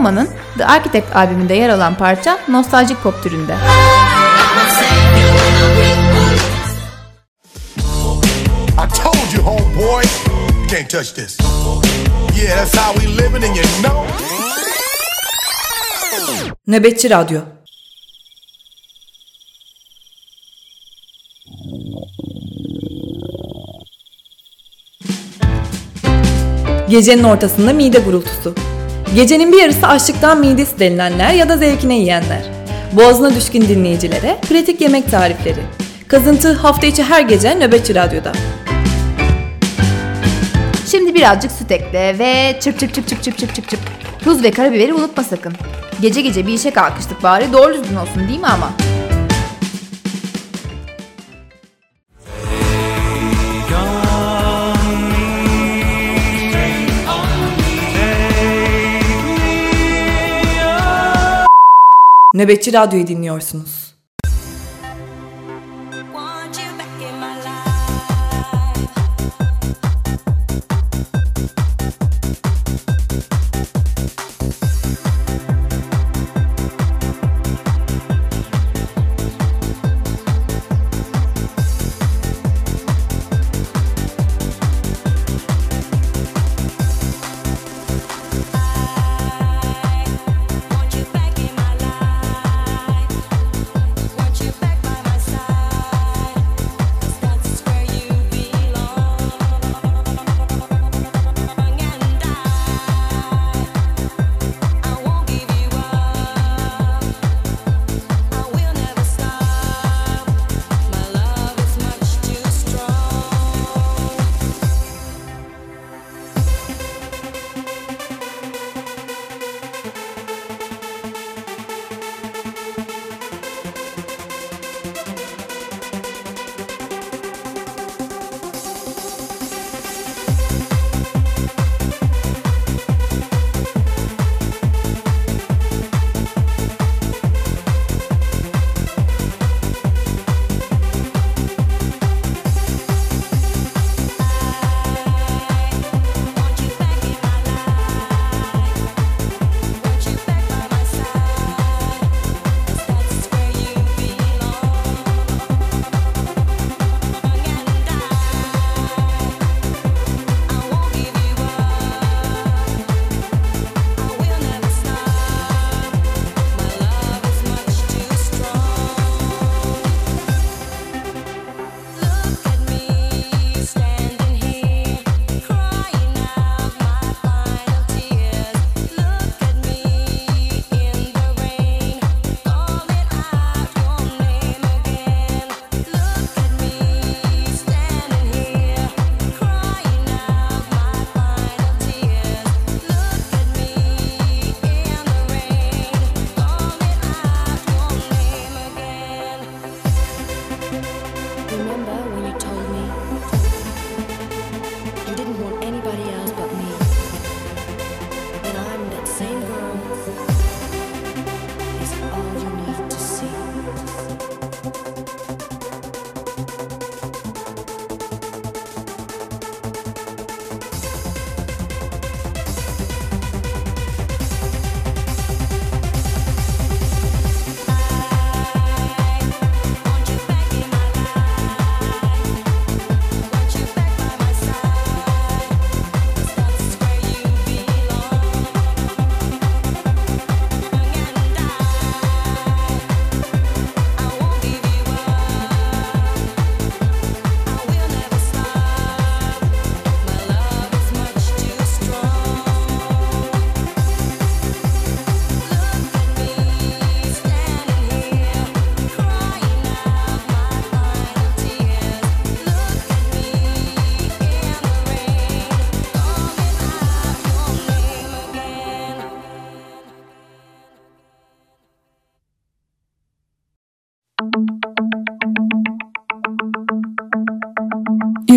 Coleman'ın The Architect albümünde yer alan parça nostaljik pop türünde. I told you homeboy, can't touch this. Yeah, that's how we living and you know. Nöbetçi Radyo Gecenin ortasında mide gurultusu. Gecenin bir yarısı açlıktan midesi denilenler ya da zevkine yiyenler. Boğazına düşkün dinleyicilere pratik yemek tarifleri. Kazıntı hafta içi her gece Nöbetçi Radyo'da. Şimdi birazcık süt ekle ve çırp çırp çırp çırp çırp çırp çırp çırp. Tuz ve karabiberi unutma sakın. Gece gece bir işe kalkıştık bari doğru düzgün olsun değil mi ama? Radyo'yu dinliyorsunuz.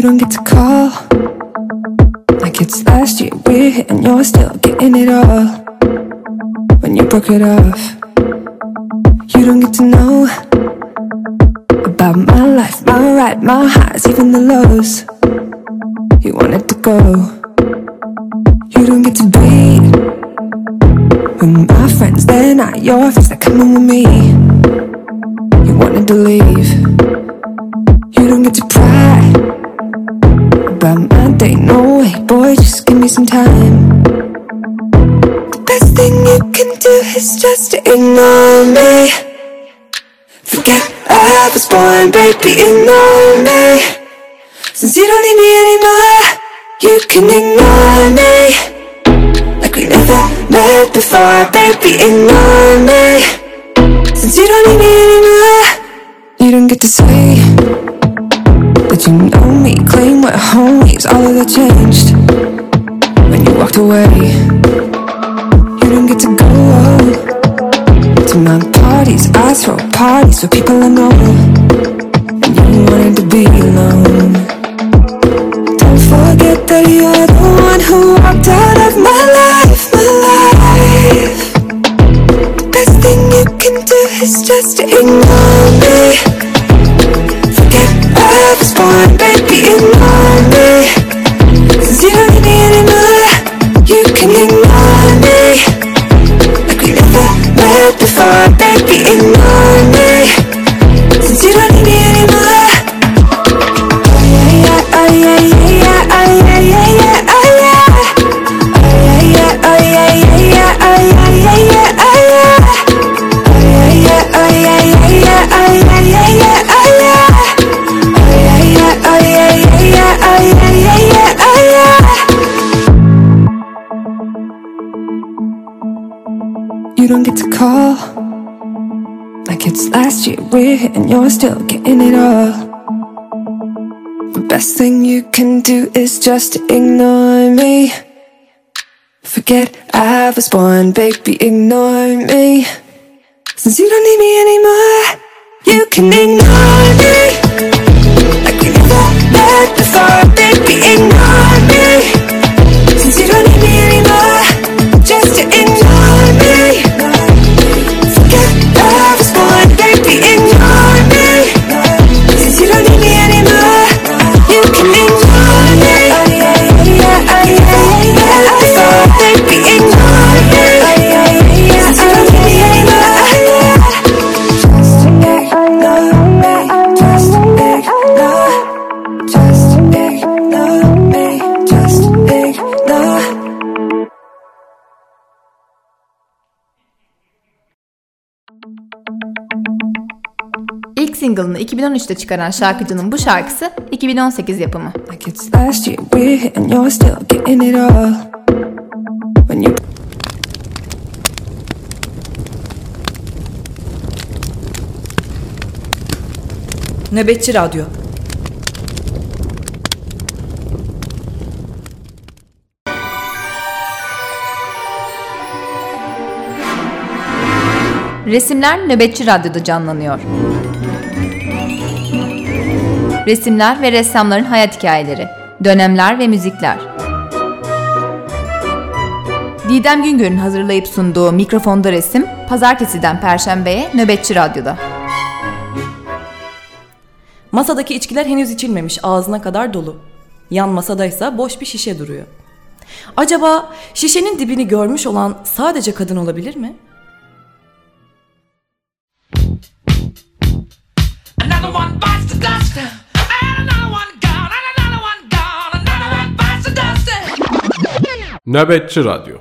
Don't get to call like it's last year we're and you're still getting it all when you broke it off. You don't get to know about my life, my ride, my highs, even the lows. You wanted to go. You don't get to be with my friends, they're not your friends, they're coming with me. You wanted to leave. Me some time. The best thing you can do is just to ignore me. Forget I was born, baby, ignore me. Since you don't need me anymore, you can ignore me. Like we never met before, baby, ignore me. Since you don't need me anymore, you don't get to say that you know me, claim we're homies, all of that changed walked away. You don't get to go. To my parties, I throw parties for people I know. And you wanted to be alone. Don't forget that you're the one who walked out of my life, my life. The best thing you can do is just ignore me. Forget I was born, baby, ignore You don't get to call like it's last year we're here and you're still getting it all. The best thing you can do is just ignore me. Forget I was born, baby, ignore me. Since you don't need me anymore, you can ignore me. Like we never before, baby, ignore me. Anymore, just ignore me. Single'ını 2013'te çıkaran şarkıcının bu şarkısı 2018 yapımı. Nöbetçi Radyo Resimler Nöbetçi Radyo'da canlanıyor. Resimler ve ressamların hayat hikayeleri, dönemler ve müzikler. Didem Güngör'ün hazırlayıp sunduğu Mikrofonda Resim, pazartesiden perşembeye Nöbetçi Radyo'da. Masadaki içkiler henüz içilmemiş, ağzına kadar dolu. Yan masadaysa boş bir şişe duruyor. Acaba şişenin dibini görmüş olan sadece kadın olabilir mi? Another one bites the dust. Nöbetçi Radyo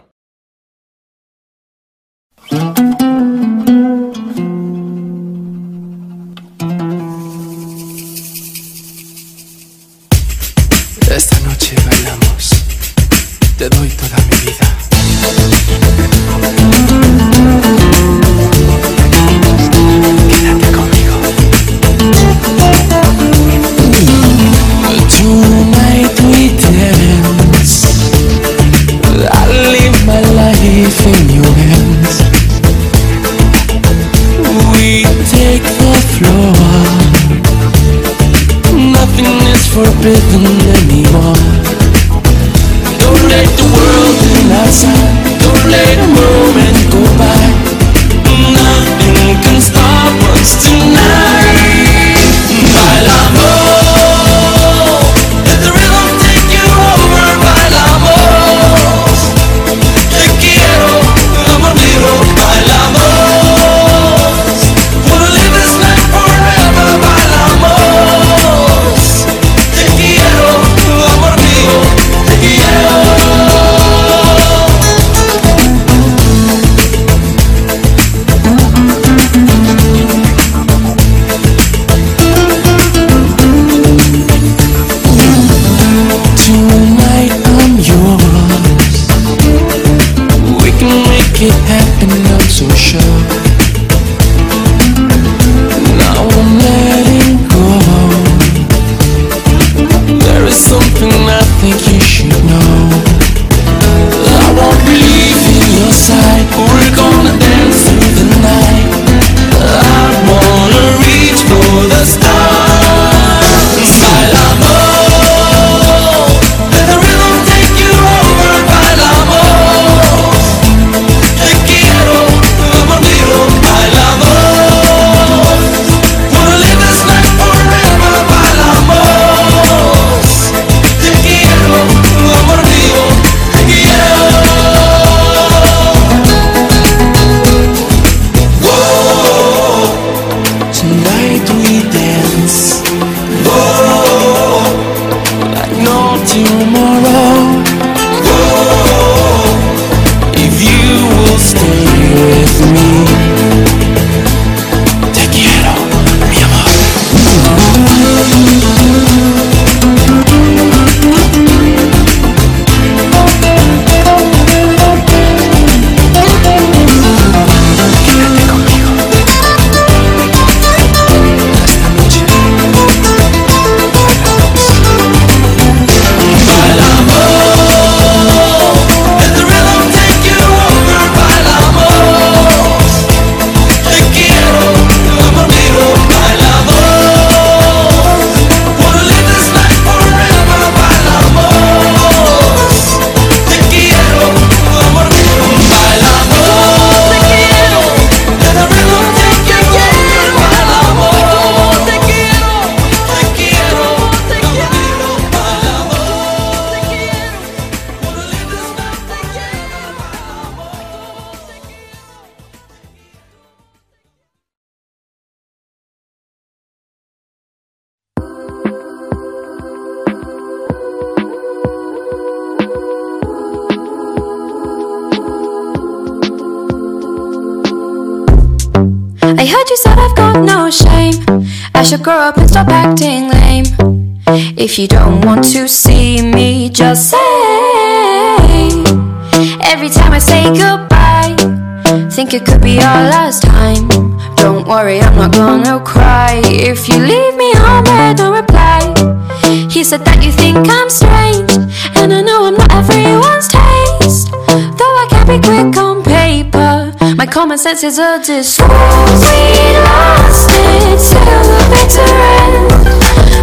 senses a this Swore we lost it till the bitter end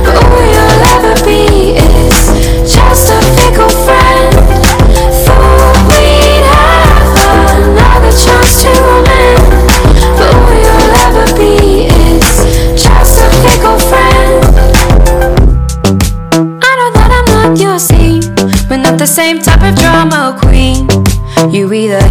But all you'll ever be is just a fickle friend. Thought we'd have another chance to amend But all you'll ever be is just a fickle friend. I know that I'm not your scene We're not the same type of drama queen. You either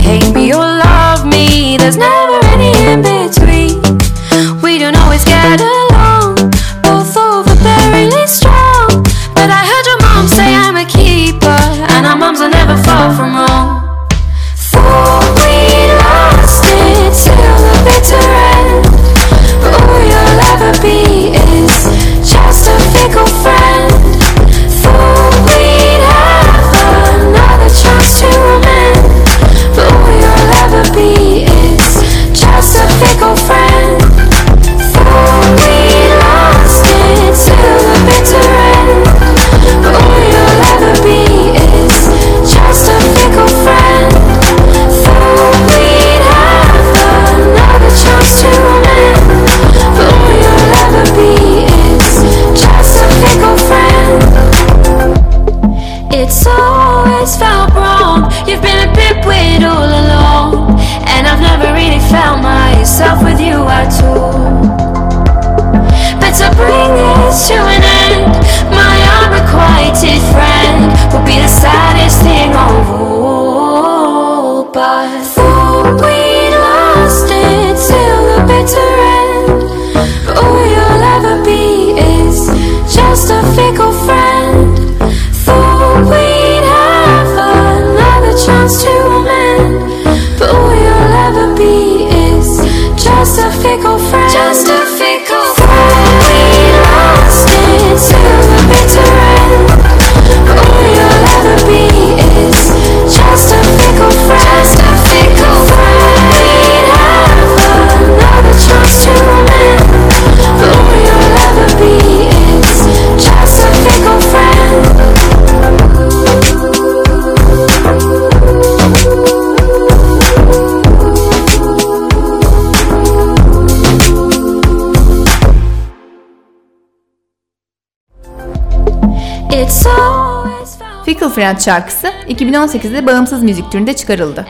Friend şarkısı 2018'de bağımsız müzik türünde çıkarıldı.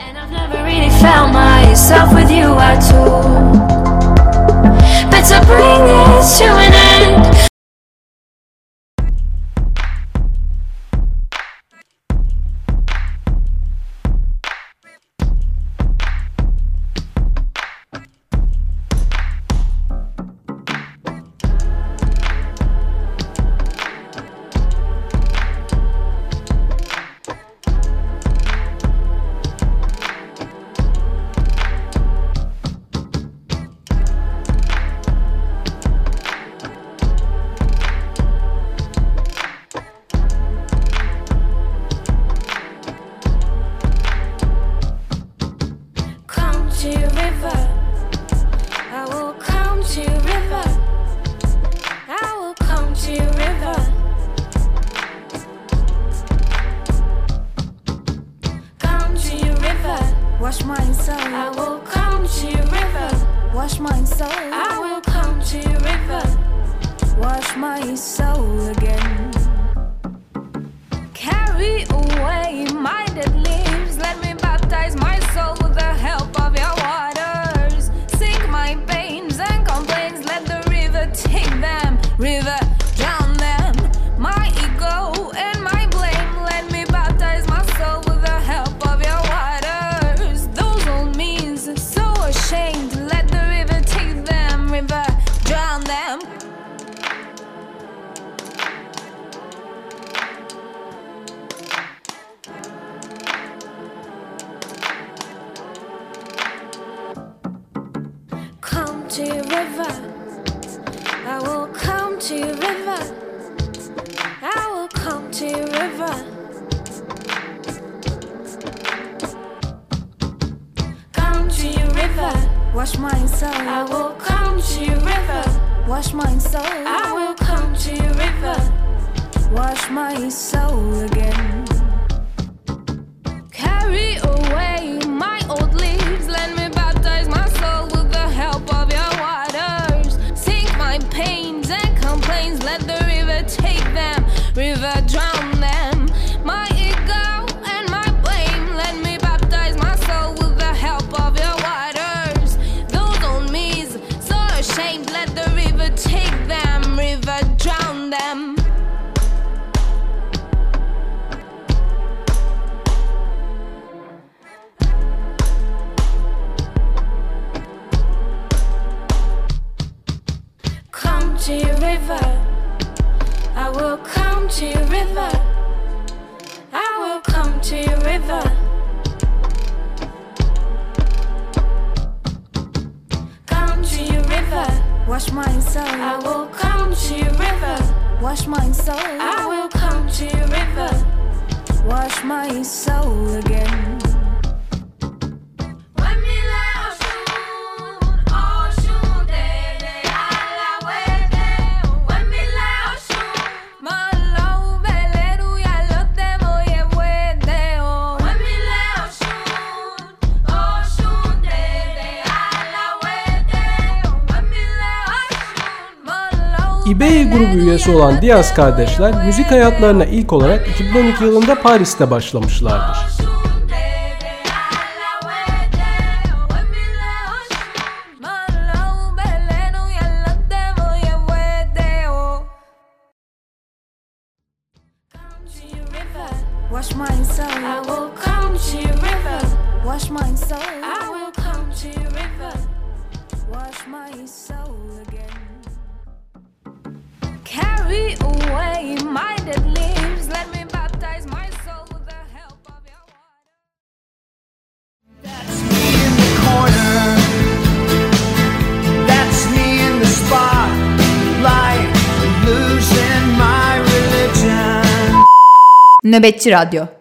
Better bring this to an end. parçası olan Diaz kardeşler müzik hayatlarına ilk olarak 2012 yılında Paris'te başlamışlardır. Nöbetçi Radyo.